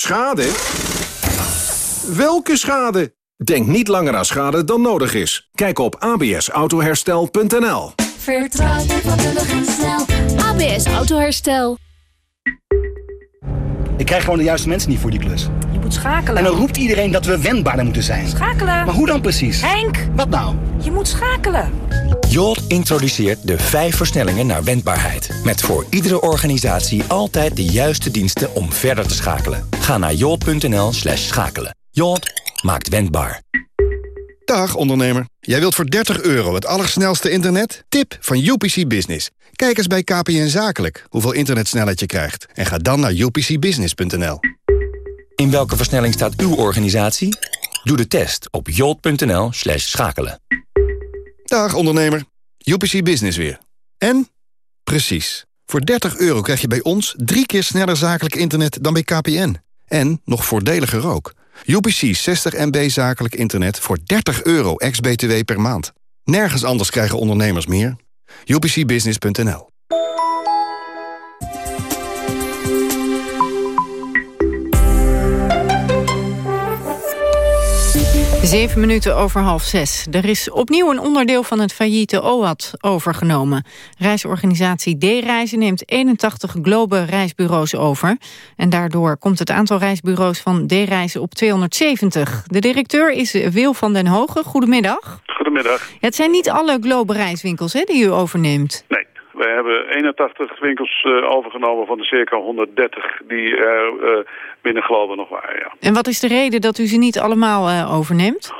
Schade? Welke schade? Denk niet langer aan schade dan nodig is. Kijk op absautoherstel.nl. Vertrouw je vakkundig en snel. ABS Autoherstel. Ik krijg gewoon de juiste mensen niet voor die klus. Je moet schakelen. En dan roept iedereen dat we wendbaarder moeten zijn. Schakelen. Maar hoe dan precies? Henk! Wat nou? Je moet schakelen. Jolt introduceert de vijf versnellingen naar wendbaarheid. Met voor iedere organisatie altijd de juiste diensten om verder te schakelen. Ga naar jolt.nl slash schakelen. Jolt maakt wendbaar. Dag ondernemer. Jij wilt voor 30 euro het allersnelste internet? Tip van UPC Business. Kijk eens bij KPN Zakelijk hoeveel internetsnelheid je krijgt. En ga dan naar upcbusiness.nl. In welke versnelling staat uw organisatie? Doe de test op jolt.nl slash schakelen. Dag ondernemer. UPC Business weer. En? Precies. Voor 30 euro krijg je bij ons drie keer sneller zakelijk internet dan bij KPN. En nog voordeliger ook. UPC 60 MB zakelijk internet voor 30 euro ex-BTW per maand. Nergens anders krijgen ondernemers meer. UPCbusiness.nl Zeven minuten over half zes. Er is opnieuw een onderdeel van het failliete OAT overgenomen. Reisorganisatie D-Reizen neemt 81 Globe reisbureaus over. En daardoor komt het aantal reisbureaus van D-Reizen op 270. De directeur is Wil van den Hogen. Goedemiddag. Goedemiddag. Het zijn niet alle Globe reiswinkels hè, die u overneemt. Nee. Wij hebben 81 winkels uh, overgenomen van de circa 130 die er uh, binnen Globen nog waren. Ja. En wat is de reden dat u ze niet allemaal uh, overneemt?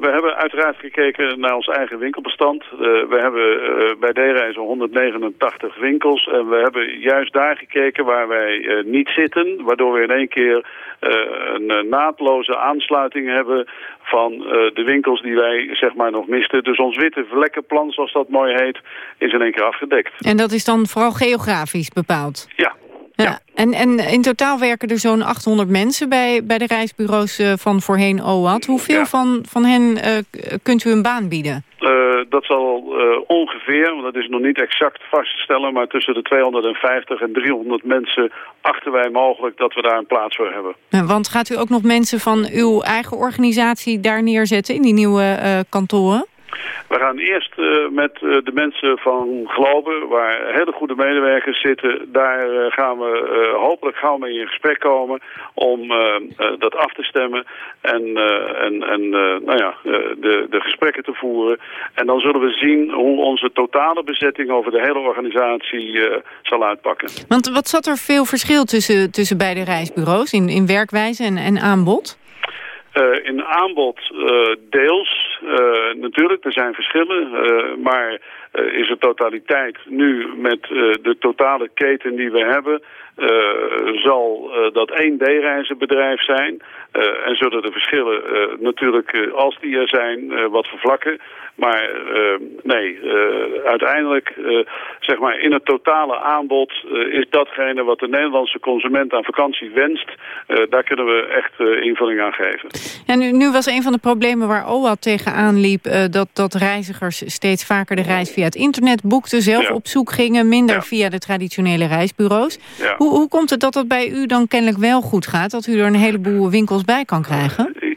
we hebben uiteraard gekeken naar ons eigen winkelbestand. we hebben bij D-reizen 189 winkels. En we hebben juist daar gekeken waar wij niet zitten. Waardoor we in één keer een naadloze aansluiting hebben van de winkels die wij zeg maar nog misten. Dus ons witte vlekkenplan, zoals dat mooi heet, is in één keer afgedekt. En dat is dan vooral geografisch bepaald? Ja. Ja. En, en in totaal werken er zo'n 800 mensen bij, bij de reisbureaus uh, van voorheen OAT. Hoeveel ja. van, van hen uh, kunt u een baan bieden? Uh, dat zal ongeveer, want dat is nog niet exact vast te stellen... maar tussen de 250 en 300 mensen achten wij mogelijk dat we daar een plaats voor hebben. want gaat u ook nog mensen van uw eigen organisatie daar neerzetten in die nieuwe kantoren? We gaan eerst uh, met uh, de mensen van Globen, waar hele goede medewerkers zitten. Daar uh, gaan we hopelijk gauw mee in gesprek komen om dat af te stemmen. En, en, en nou ja, de, de gesprekken te voeren. En dan zullen we zien hoe onze totale bezetting over de hele organisatie zal uitpakken. Want wat zat er veel verschil tussen, tussen beide reisbureaus in, in werkwijze en, en aanbod? Uh, in aanbod uh, deels. Natuurlijk, er zijn verschillen. maar is de totaliteit nu met de totale keten die we hebben... zal dat één D-reizenbedrijf zijn... en zullen de verschillen natuurlijk, als die er zijn, wat vervlakken... Maar nee, uiteindelijk, zeg maar, in het totale aanbod is datgene wat de Nederlandse consument aan vakantie wenst. daar kunnen we echt invulling aan geven. Ja, nu, nu, was een van de problemen waar OAT tegenaan liep... dat, dat reizigers steeds vaker de reis via het internet boekten... zelf op zoek gingen, minder via de traditionele reisbureaus. Hoe, hoe komt het dat dat bij u dan kennelijk wel goed gaat? Dat u er een heleboel winkels bij kan krijgen?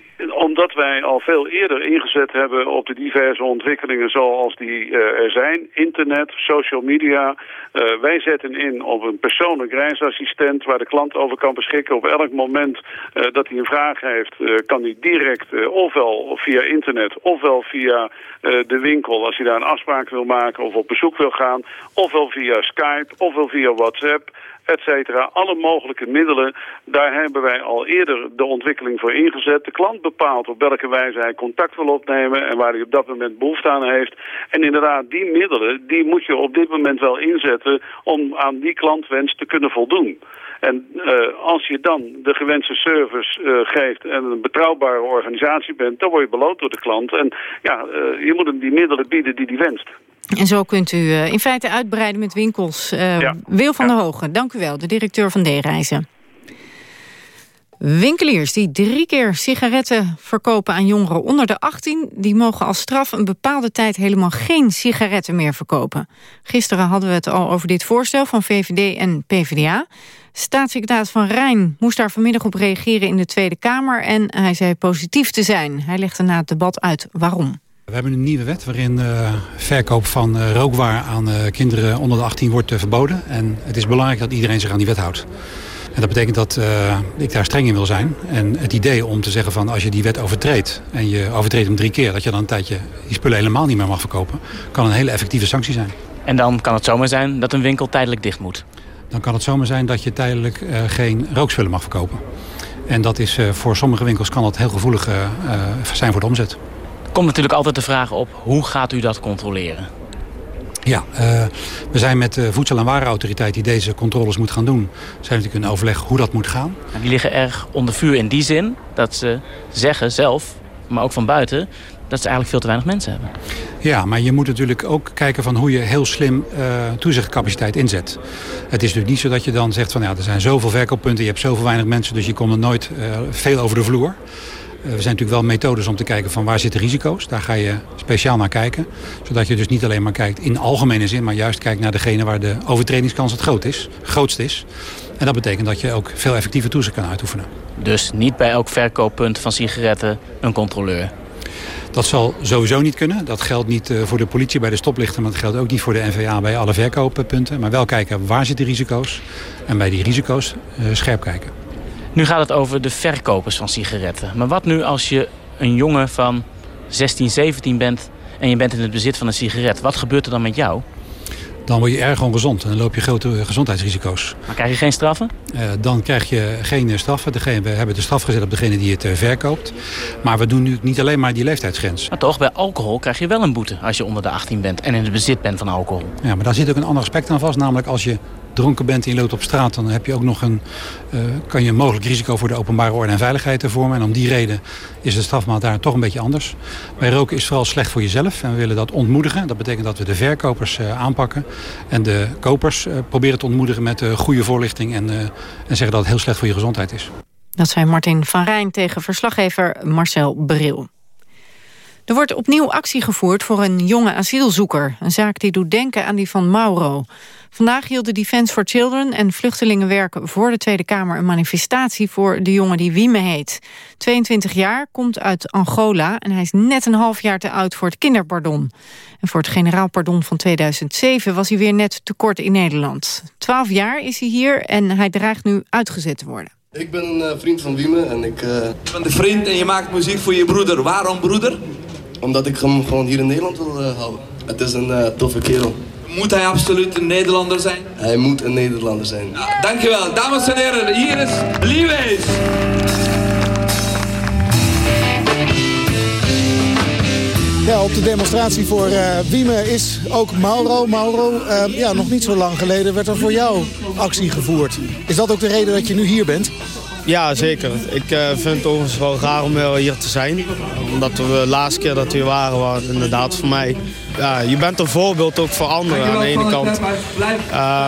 Omdat wij al veel eerder ingezet hebben op de diverse ontwikkelingen zoals die uh, er zijn. Internet, social media. Uh, wij zetten in op een persoonlijk reisassistent waar de klant over kan beschikken. Op elk moment uh, dat hij een vraag heeft, kan hij direct ofwel via internet ofwel via de winkel als hij daar een afspraak wil maken of op bezoek wil gaan. Ofwel via Skype ofwel via WhatsApp et cetera. Alle mogelijke middelen, daar hebben wij al eerder de ontwikkeling voor ingezet. De klant bepaalt op welke wijze hij contact wil opnemen en waar hij op dat moment behoefte aan heeft. En inderdaad, die middelen, die moet je op dit moment wel inzetten om aan die klantwens te kunnen voldoen. En uh, als je dan de gewenste service uh, geeft en een betrouwbare organisatie bent, dan word je beloond door de klant. En ja, uh, je moet hem die middelen bieden die hij wenst. En zo kunt u uh, in feite uitbreiden met winkels. Ja. Wil van ja. der Hogen, dank u wel, de directeur van D-Reizen. Winkeliers die drie keer sigaretten verkopen aan jongeren onder de 18... die mogen als straf een bepaalde tijd helemaal geen sigaretten meer verkopen. Gisteren hadden we het al over dit voorstel van VVD en PvdA. Staatssecretaris Van Rijn moest daar vanmiddag op reageren in de Tweede Kamer... en hij zei positief te zijn. Hij legde na het debat uit waarom. We hebben een nieuwe wet waarin uh, verkoop van uh, rookwaar aan uh, kinderen onder de 18 wordt verboden. En het is belangrijk dat iedereen zich aan die wet houdt. En dat betekent dat ik daar streng in wil zijn. En het idee om te zeggen van als je die wet overtreedt... en je overtreedt hem drie keer... dat je dan een tijdje die spullen helemaal niet meer mag verkopen... kan een hele effectieve sanctie zijn. En dan kan het zomaar zijn dat een winkel tijdelijk dicht moet? Dan kan het zomaar zijn dat je tijdelijk geen rookspullen mag verkopen. En dat is voor sommige winkels kan dat heel gevoelig zijn voor de omzet komt natuurlijk altijd de vraag op, hoe gaat u dat controleren? Ja, uh, we zijn met de Voedsel- en Warenautoriteit die deze controles moet gaan doen... zijn natuurlijk in overleg hoe dat moet gaan. die liggen erg onder vuur in die zin dat ze zeggen zelf, maar ook van buiten... dat ze eigenlijk veel te weinig mensen hebben. Ja, maar je moet natuurlijk ook kijken van hoe je heel slim uh, toezichtcapaciteit inzet. Het is natuurlijk niet zo dat je dan zegt van ja, er zijn zoveel verkooppunten... je hebt zoveel weinig mensen, dus je komt er nooit uh, veel over de vloer... Er zijn natuurlijk wel methodes om te kijken van waar zitten risico's. Daar ga je speciaal naar kijken. Zodat je dus niet alleen maar kijkt in algemene zin... maar juist kijkt naar degene waar de overtredingskans het groot is, grootst is. En dat betekent dat je ook veel effectieve toezicht kan uitoefenen. Dus niet bij elk verkooppunt van sigaretten een controleur? Dat zal sowieso niet kunnen. Dat geldt niet voor de politie bij de stoplichten... maar dat geldt ook niet voor de NVA bij alle verkooppunten. Maar wel kijken waar zitten risico's. En bij die risico's scherp kijken. Nu gaat het over de verkopers van sigaretten. Maar wat nu als je een jongen van 16, 17 bent en je bent in het bezit van een sigaret? Wat gebeurt er dan met jou? Dan word je erg ongezond en dan loop je grote gezondheidsrisico's. Maar krijg je geen straffen? Uh, dan krijg je geen straffen. Degene, we hebben de straf gezet op degene die het uh, verkoopt. Maar we doen nu niet alleen maar die leeftijdsgrens. Maar toch, bij alcohol krijg je wel een boete als je onder de 18 bent en in het bezit bent van alcohol. Ja, maar daar zit ook een ander aspect aan vast. Namelijk als je dronken bent en je loopt op straat... dan heb je ook nog een, uh, kan je een mogelijk risico voor de openbare orde en veiligheid vormen. En om die reden is de strafmaat daar toch een beetje anders. Bij roken is vooral slecht voor jezelf en we willen dat ontmoedigen. Dat betekent dat we de verkopers uh, aanpakken en de kopers uh, proberen te ontmoedigen met goede voorlichting... En, en zeggen dat het heel slecht voor je gezondheid is. Dat zei Martin van Rijn tegen verslaggever Marcel Bril. Er wordt opnieuw actie gevoerd voor een jonge asielzoeker. Een zaak die doet denken aan die van Mauro. Vandaag hielden Defence for Children en Vluchtelingenwerk voor de Tweede Kamer een manifestatie voor de jongen die Wieme heet. 22 jaar, komt uit Angola en hij is net een half jaar te oud voor het kinderpardon. En voor het generaalpardon van 2007 was hij weer net te kort in Nederland. 12 jaar is hij hier en hij dreigt nu uitgezet te worden. Ik ben een uh, vriend van Wieme en ik... Uh... Je bent een vriend en je maakt muziek voor je broeder. Waarom broeder? Omdat ik hem gewoon hier in Nederland wil uh, houden. Het is een toffe kerel. Moet hij absoluut een Nederlander zijn? Hij moet een Nederlander zijn. Ja, dankjewel. Dames en heren, hier is Liewees. Ja, op de demonstratie voor uh, Wieme is ook Mauro. Mauro, uh, ja, nog niet zo lang geleden werd er voor jou actie gevoerd. Is dat ook de reden dat je nu hier bent? Ja, zeker. Ik uh, vind het overigens wel raar om weer hier te zijn. Omdat we de laatste keer dat we hier waren, was inderdaad voor mij... Ja, je bent een voorbeeld ook voor anderen aan de ene kant.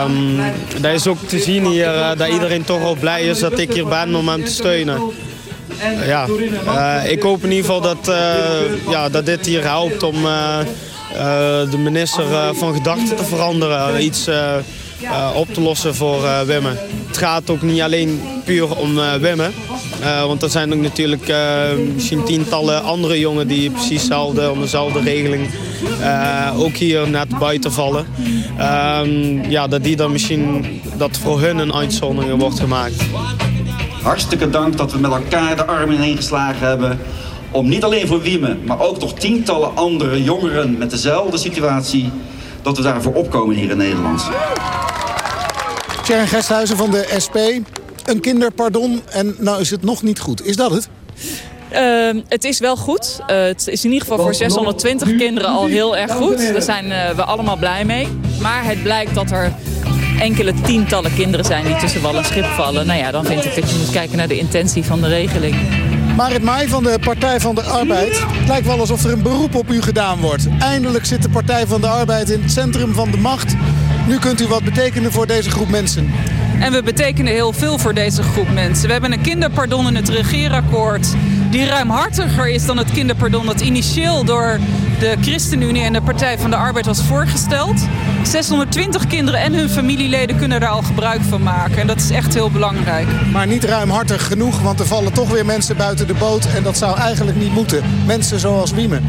Um, dat is ook te zien hier uh, dat iedereen toch wel blij is dat ik hier ben om hem te steunen. Ja, ik hoop in ieder geval dat, ja, dat dit hier helpt om de minister van gedachten te veranderen. Iets uh, op te lossen voor uh, Wimmen. Het gaat ook niet alleen puur om uh, Wimmen. want er zijn ook natuurlijk misschien tientallen andere jongen die precies hetzelfde, om dezelfde regeling ook hier net buiten vallen. Ehm, ja, dat die dan misschien, dat voor hun een uitzondering wordt gemaakt. Hartstikke dank dat we met elkaar de armen ineen geslagen hebben om niet alleen voor Wiemen, maar ook nog tientallen andere jongeren met dezelfde situatie, dat we daarvoor opkomen hier in Nederland. Sharon Gesthuizen van de SP. Een kinderpardon en nou is het nog niet goed. Is dat het? Uh, het is wel goed. Uh, het is in ieder geval voor 620 kinderen al heel erg goed. Daar zijn uh, we allemaal blij mee. Maar het blijkt dat er enkele tientallen kinderen zijn die tussen wal en schip vallen. Nou ja, dan vind ik dat je moet kijken naar de intentie van de regeling. Marit Maai van de Partij van de Arbeid. Het lijkt wel alsof er een beroep op u gedaan wordt. Eindelijk zit de Partij van de Arbeid in het centrum van de macht. Nu kunt u wat betekenen voor deze groep mensen. En we betekenen heel veel voor deze groep mensen. We hebben een kinderpardon in het regeerakkoord die ruimhartiger is dan het kinderpardon dat initieel door de ChristenUnie en de Partij van de Arbeid was voorgesteld. 620 kinderen en hun familieleden kunnen daar al gebruik van maken. En dat is echt heel belangrijk. Maar niet ruimhartig genoeg, want er vallen toch weer mensen buiten de boot. En dat zou eigenlijk niet moeten. Mensen zoals Wieme.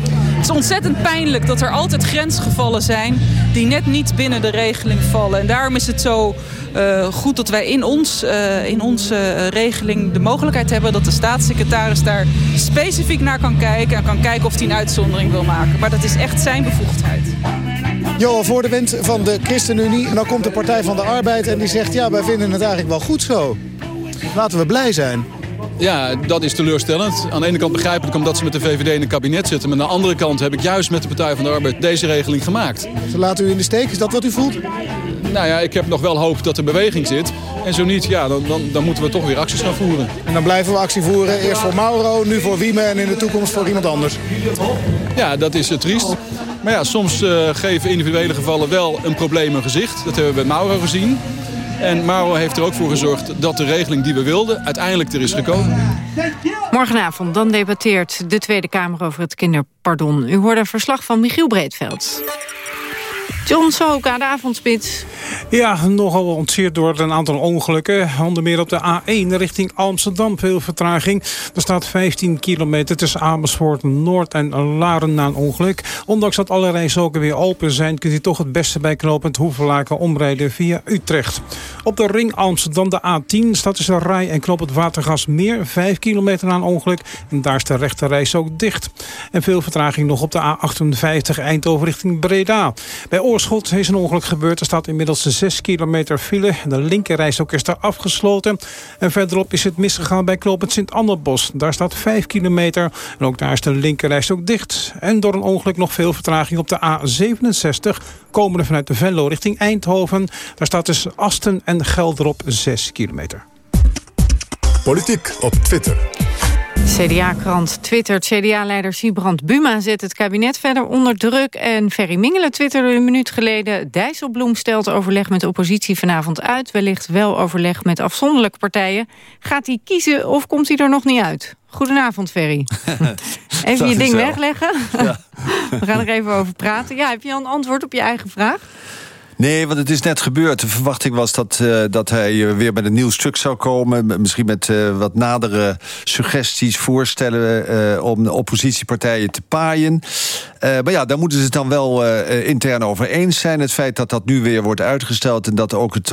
Het is ontzettend pijnlijk dat er altijd grensgevallen zijn... die net niet binnen de regeling vallen. En daarom is het zo uh, goed dat wij in, ons, uh, in onze regeling de mogelijkheid hebben... dat de staatssecretaris daar specifiek naar kan kijken... en kan kijken of hij een uitzondering wil maken. Maar dat is echt zijn bevoegdheid. Johan voor de wind van de ChristenUnie. En dan komt de Partij van de Arbeid en die zegt... ja, wij vinden het eigenlijk wel goed zo. Laten we blij zijn. Ja, dat is teleurstellend. Aan de ene kant begrijpelijk omdat ze met de VVD in een kabinet zitten. Maar aan de andere kant heb ik juist met de Partij van de Arbeid deze regeling gemaakt. Ze laten u in de steek, is dat wat u voelt? Nou ja, ik heb nog wel hoop dat er beweging zit. En zo niet, ja, dan, dan, dan moeten we toch weer acties gaan voeren. En dan blijven we actie voeren. Eerst voor Mauro, nu voor Wieme en in de toekomst voor iemand anders. Ja, dat is uh, triest. Maar ja, soms uh, geven individuele gevallen wel een probleem een gezicht. Dat hebben we bij Mauro gezien. En Mauro heeft er ook voor gezorgd dat de regeling die we wilden uiteindelijk er is gekomen. Morgenavond dan debatteert de Tweede Kamer over het kinderpardon. U hoorde een verslag van Michiel Breedveld. John Sohoka, de avondspits. Ja, nogal ontzeerd door een aantal ongelukken. Onder meer op de A1 richting Amsterdam. Veel vertraging. Er staat 15 kilometer tussen Amersfoort Noord en Laren na een ongeluk. Ondanks dat alle rijstroken weer open zijn... kunt u toch het beste bij knooppunt Hoevelaken omrijden via Utrecht. Op de ring Amsterdam, de A10, staat tussen Rij en knooppunt Watergasmeer. 5 kilometer na een ongeluk. En daar is de rechte reis ook dicht. En veel vertraging nog op de A58 Eindhoven richting Breda. Bij Oorschot is een ongeluk gebeurd. Er staat inmiddels 6 kilometer file. De linkerrijstok is daar afgesloten. En verderop is het misgegaan bij knooppunt Sint-Annebos. Daar staat 5 kilometer. En ook daar is de linkerrijstok dicht. En door een ongeluk nog veel vertraging op de A67. Komende vanuit de Venlo richting Eindhoven. Daar staat tussen Asten en Gelderop 6 kilometer. Politiek op Twitter. CDA-krant twittert. CDA-leider Siebrand Buma zet het kabinet verder onder druk. En Ferry Mingelen twitterde een minuut geleden... Dijsselbloem stelt overleg met de oppositie vanavond uit. Wellicht wel overleg met afzonderlijke partijen. Gaat hij kiezen of komt hij er nog niet uit? Goedenavond, Ferry. even je ding wegleggen. Ja. We gaan er even over praten. Ja, heb je al een antwoord op je eigen vraag? Nee, want het is net gebeurd. De verwachting was dat, uh, dat hij weer met een nieuw stuk zou komen. Misschien met uh, wat nadere suggesties, voorstellen... Om de oppositiepartijen te paaien. maar ja, daar moeten ze het dan wel intern over eens zijn. Het feit dat dat nu weer wordt uitgesteld... en dat ook het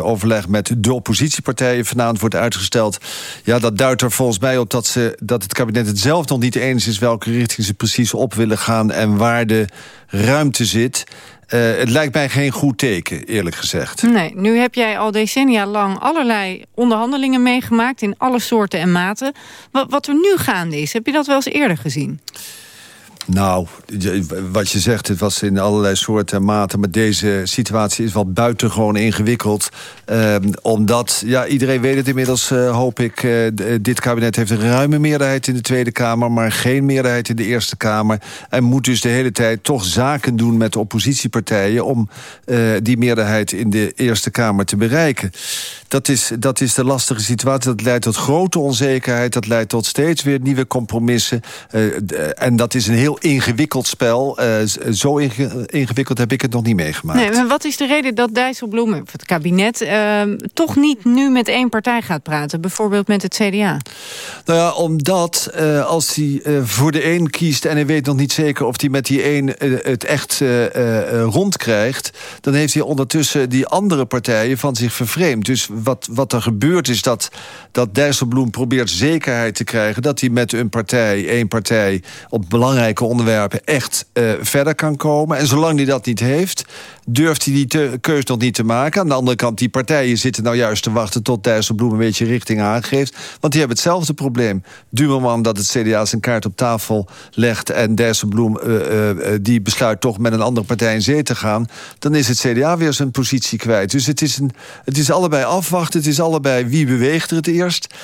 overleg met de oppositiepartijen vanavond wordt uitgesteld... ja, dat duidt er volgens mij op dat, ze, dat het kabinet het zelf nog niet eens is... welke richting ze precies op willen gaan en waar de ruimte zit... Uh, het lijkt mij geen goed teken, eerlijk gezegd. Nee, nu heb jij al decennia lang allerlei onderhandelingen meegemaakt... in alle soorten en maten. Wat, wat er nu gaande is, heb je dat wel eens eerder gezien? Nou, wat je zegt, het was in allerlei soorten en maten... maar deze situatie is wel buitengewoon ingewikkeld. Uh, omdat, ja, iedereen weet het inmiddels, uh, hoop ik... Uh, dit kabinet heeft een ruime meerderheid in de Tweede Kamer... maar geen meerderheid in de Eerste Kamer. En moet dus de hele tijd toch zaken doen met de oppositiepartijen... om die meerderheid in de Eerste Kamer te bereiken. Dat is, dat is de lastige situatie. Dat leidt tot grote onzekerheid. Dat leidt tot steeds weer nieuwe compromissen. en dat is een heel ingewikkeld spel. Uh, zo ingewikkeld heb ik het nog niet meegemaakt. Nee, maar wat is de reden dat Dijsselbloem, of het kabinet... Uh, toch niet nu met één partij gaat praten? Bijvoorbeeld met het CDA? Nou ja, omdat uh, als hij voor de een kiest... en hij weet nog niet zeker of hij met die een het echt rondkrijgt... dan heeft hij ondertussen die andere partijen van zich vervreemd. Dus wat, wat er gebeurt is dat, dat Dijsselbloem probeert zekerheid te krijgen... dat hij met een partij, één partij, op belangrijke onderwerpen echt uh, verder kan komen. En zolang hij dat niet heeft, durft hij die keus nog niet te maken. Aan de andere kant, die partijen zitten nou juist te wachten... tot Dijsselbloem een beetje richting aangeeft. Want die hebben hetzelfde probleem. Duurman dat het CDA zijn kaart op tafel legt... en Dijsselbloem uh, uh, die besluit toch met een andere partij in zee te gaan... dan is het CDA weer zijn positie kwijt. Dus het is, een, het is allebei afwachten. Het is allebei wie beweegt er het eerst.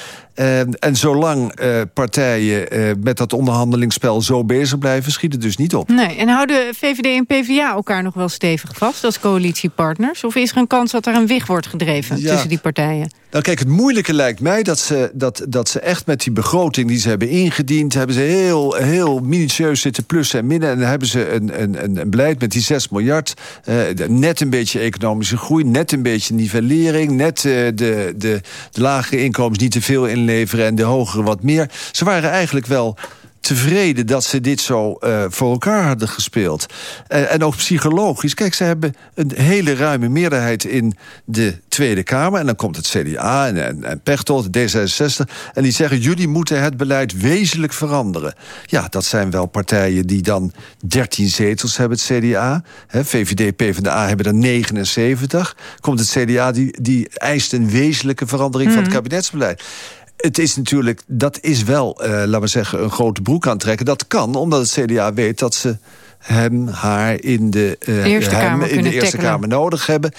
En zolang partijen met dat onderhandelingsspel zo bezig blijven... schiet het dus niet op. Nee, en houden VVD en PvdA elkaar nog wel stevig vast als coalitiepartners? Of is er een kans dat er een wig wordt gedreven tussen die partijen? Nou kijk, het moeilijke lijkt mij dat ze, dat, dat ze echt met die begroting die ze hebben ingediend... hebben ze heel, heel minutieus zitten plussen en minnen. En dan hebben ze een, een, een beleid met die 6 miljard. net een beetje economische groei, net een beetje nivellering... net de, de, de lagere inkomens niet te veel in inleveren en de hogere wat meer. Ze waren eigenlijk wel tevreden dat ze dit zo uh, voor elkaar hadden gespeeld. Uh, en ook psychologisch. Kijk, ze hebben een hele ruime meerderheid in de Tweede Kamer. En dan komt het CDA en, en, en Pechtold, D66. En die zeggen, jullie moeten het beleid wezenlijk veranderen. Ja, dat zijn wel partijen die dan 13 zetels hebben, het CDA. He, VVD, PvdA hebben er 79. Komt het CDA, die, die eist een wezenlijke verandering mm. van het mhm. kabinetsbeleid het is natuurlijk, dat is wel, uh, laten we zeggen, een grote broek aantrekken. Dat kan, omdat het CDA weet dat ze hem, haar in de, uh, Eerste, hem Kamer, in de Eerste Kamer nodig hebben.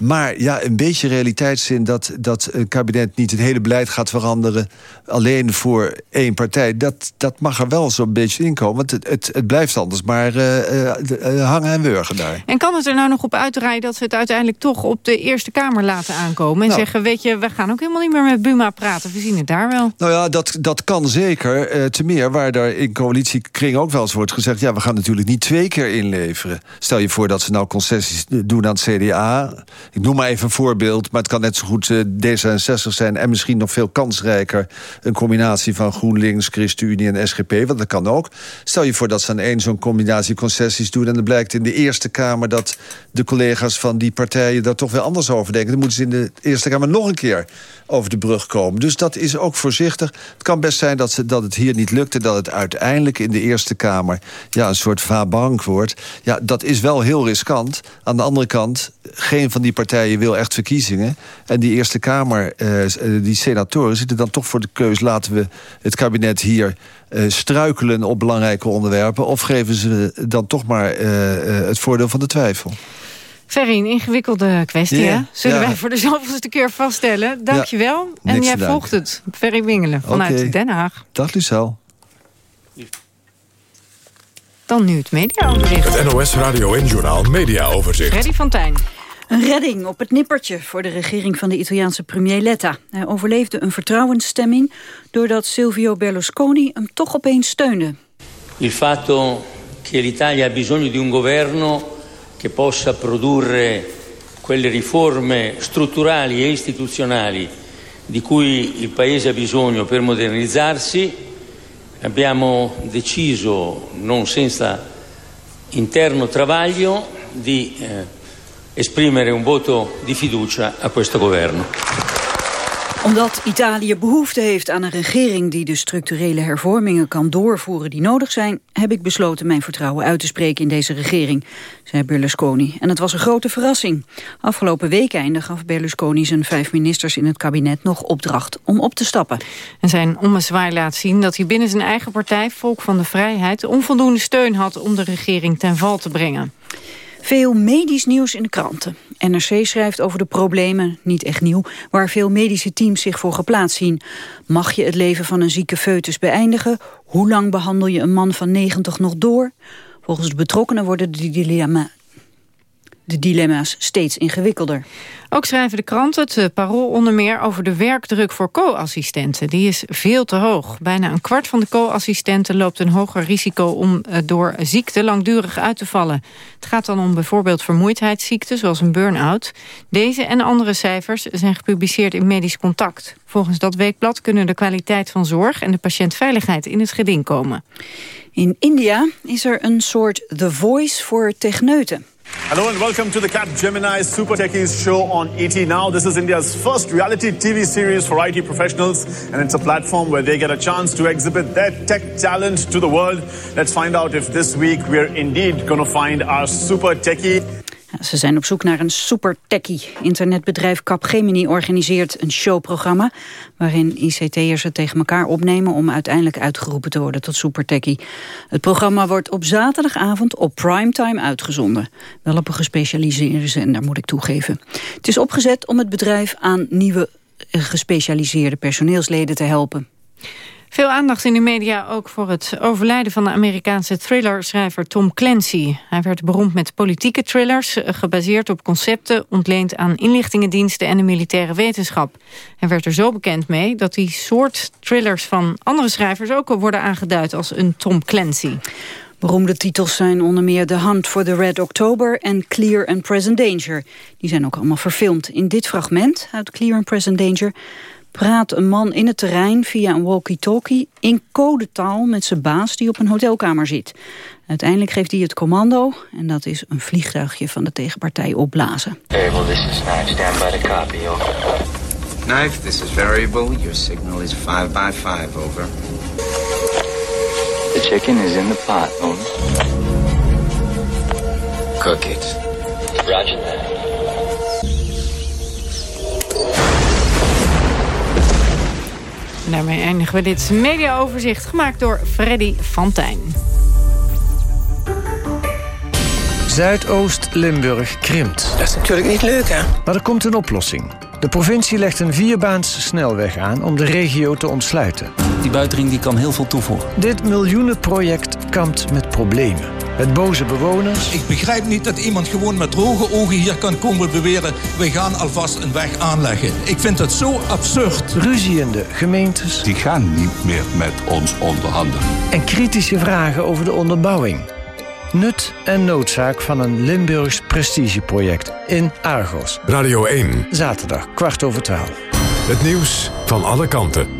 Maar ja, een beetje realiteitszin dat, dat een kabinet niet het hele beleid gaat veranderen... alleen voor één partij, dat, dat mag er wel zo'n beetje in komen. Want het, het, het blijft anders maar uh, uh, hangen en wurgen daar. En kan het er nou nog op uitdraaien dat ze het uiteindelijk toch op de Eerste Kamer laten aankomen? En nou. zeggen, weet je, we gaan ook helemaal niet meer met Buma praten. We zien het daar wel. Nou ja, dat, dat kan zeker. Uh, te meer waar daar in coalitiekring ook wel eens wordt gezegd... ja, we gaan natuurlijk niet twee keer inleveren. Stel je voor dat ze nou concessies doen aan het CDA ik noem maar even een voorbeeld, maar het kan net zo goed uh, D66 zijn... en misschien nog veel kansrijker een combinatie van GroenLinks, ChristenUnie en SGP. Want dat kan ook. Stel je voor dat ze aan één zo'n combinatie concessies doen... en dan blijkt in de Eerste Kamer dat de collega's van die partijen... daar toch weer anders over denken. Dan moeten ze in de Eerste Kamer nog een keer over de brug komen. Dus dat is ook voorzichtig. Het kan best zijn dat, ze, dat het hier niet lukt... en dat het uiteindelijk in de Eerste Kamer ja, een soort vabank wordt. Ja, dat is wel heel riskant. Aan de andere kant, geen van die partijen wil echt verkiezingen. En die Eerste Kamer, eh, eh die senatoren zitten dan toch voor de keus... laten we het kabinet hier uh, struikelen op belangrijke onderwerpen... of geven ze dan toch maar uh, het voordeel van de twijfel. Ferry, een ingewikkelde kwestie, Zullen wij voor de zoveelste keer vaststellen. Dank je wel. En jij volgt het. Ferry Wingelen vanuit Den Haag. Dag Lucel. Dan nu het mediaoverzicht. Het NOS Radio en Journaal Mediaoverzicht. Freddy van Tijn. Een redding op het nippertje voor de regering van de Italiaanse premier Letta. Hij overleefde een vertrouwensstemming doordat Silvio Berlusconi hem toch opeens steunde. Il fatto che l'Italia ha bisogno di un governo che possa produrre quelle riforme strutturali e istituzionali di cui il Paese ha bisogno per modernizzarsi, abbiamo deciso, non senza interno travaglio, di eh, esprimere un voto di fiducia a questo governo. Omdat Italië behoefte heeft aan een regering die de structurele hervormingen kan doorvoeren die nodig zijn, heb ik besloten mijn vertrouwen uit te spreken in deze regering, zei Berlusconi. En het was een grote verrassing. Afgelopen weekeinde gaf Berlusconi zijn vijf ministers in het kabinet nog opdracht om op te stappen. En zijn ommezwaai laat zien dat hij binnen zijn eigen partij, Volk van de Vrijheid, onvoldoende steun had om de regering ten val te brengen. Veel medisch nieuws in de kranten. NRC schrijft over de problemen, niet echt nieuw... waar veel medische teams zich voor geplaatst zien. Mag je het leven van een zieke foetus beëindigen? Hoe lang behandel je een man van 90 nog door? Volgens de betrokkenen worden de dilemma, de dilemma's steeds ingewikkelder. Ook schrijven de kranten het eh, Parool onder meer over de werkdruk voor co-assistenten. Die is veel te hoog. Bijna een kwart van de co-assistenten loopt een hoger risico om eh, door ziekte langdurig uit te vallen. Het gaat dan om bijvoorbeeld vermoeidheidsziekten zoals een burn-out. Deze en andere cijfers zijn gepubliceerd in Medisch Contact. Volgens dat weekblad kunnen de kwaliteit van zorg en de patiëntveiligheid in het geding komen. In India is er een soort The Voice voor techneuten. Hello and welcome to the Capgemini Super Techies show on ET Now. This is India's first reality TV series for IT professionals, and it's a platform where they get a chance to exhibit their tech talent to the world. Let's find out if this week we're indeed going to find our super techie. Ze zijn op zoek naar een super techie. Internetbedrijf Capgemini organiseert een showprogramma... waarin ICT'ers het tegen elkaar opnemen... om uiteindelijk uitgeroepen te worden tot super techie. Het programma wordt op zaterdagavond op primetime uitgezonden. Wel op een gespecialiseerde zender, moet ik toegeven. Het is opgezet om het bedrijf aan nieuwe eh, gespecialiseerde personeelsleden te helpen. Veel aandacht in de media ook voor het overlijden van de Amerikaanse thrillerschrijver Tom Clancy. Hij werd beroemd met politieke thrillers, eh, gebaseerd op concepten ontleend aan inlichtingendiensten en de militaire wetenschap. Hij werd er zo bekend mee dat die soort thrillers van andere schrijvers ook worden aangeduid als een Tom Clancy. Beroemde titels zijn onder meer The Hunt for the Red October en Clear and Present Danger. Die zijn ook allemaal verfilmd. In dit fragment uit Clear and Present Danger praat een man in het terrein via een walkie-talkie in codetaal met zijn baas die op een hotelkamer zit. Uiteindelijk geeft hij het commando en dat is een vliegtuigje van de tegenpartij opblazen. Variable, this is Knife. Stand by the copy, over. Knife, this is variable. Your signal is 5 by 5, over. The chicken is in the pot, over. Cook it. Roger that. En daarmee eindigen we dit mediaoverzicht gemaakt door Freddy Fantijn. Zuidoost-Limburg krimpt. Dat is natuurlijk niet leuk, hè? Maar er komt een oplossing. De provincie legt een vierbaans snelweg aan om de regio te ontsluiten. Die buitenring die kan heel veel toevoegen. Dit miljoenenproject kampt met problemen. Met boze bewoners. Ik begrijp niet dat iemand gewoon met droge ogen hier kan komen beweren... wij gaan alvast een weg aanleggen. Ik vind dat zo absurd. Ruziende gemeentes. Die gaan niet meer met ons onderhandelen. En kritische vragen over de onderbouwing. Nut en noodzaak van een Limburgs prestigeproject in Argos. Radio 1. Zaterdag, kwart over twaalf. Het nieuws van alle kanten.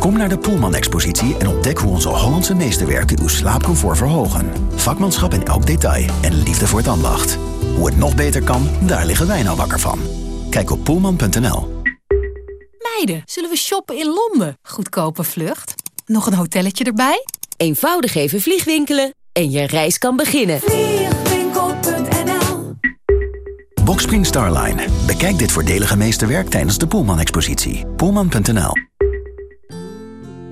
Kom naar de Poelman-expositie en ontdek hoe onze Hollandse meesterwerken uw slaapcomfort verhogen. Vakmanschap in elk detail en liefde voor het ambacht. Hoe het nog beter kan, daar liggen wij nou wakker van. Kijk op poelman.nl. Meiden, zullen we shoppen in Londen? Goedkope vlucht. Nog een hotelletje erbij? Eenvoudig even vliegwinkelen en je reis kan beginnen. Boxspring Starline. Bekijk dit voordelige meesterwerk tijdens de Poelman-expositie. Poelman.nl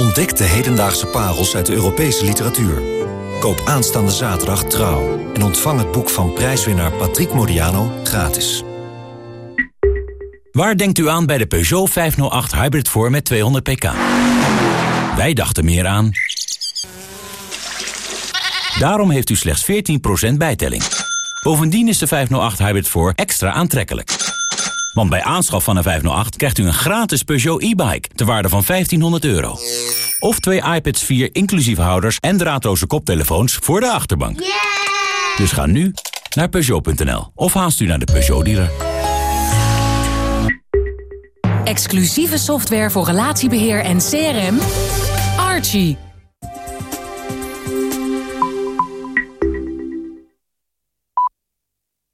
Ontdek de hedendaagse parels uit de Europese literatuur. Koop aanstaande zaterdag Trouw en ontvang het boek van prijswinnaar Patrick Modiano gratis. Waar denkt u aan bij de Peugeot 508 Hybrid voor met 200 pk? Wij dachten meer aan... Daarom heeft u slechts 14% bijtelling. Bovendien is de 508 Hybrid voor extra aantrekkelijk. Want bij aanschaf van een 508 krijgt u een gratis Peugeot e-bike... ter waarde van 1500 euro. Of twee iPads 4 inclusief houders en draadloze koptelefoons voor de achterbank. Dus ga nu naar Peugeot.nl of haast u naar de Peugeot-dealer. Exclusieve software voor relatiebeheer en CRM. Archie.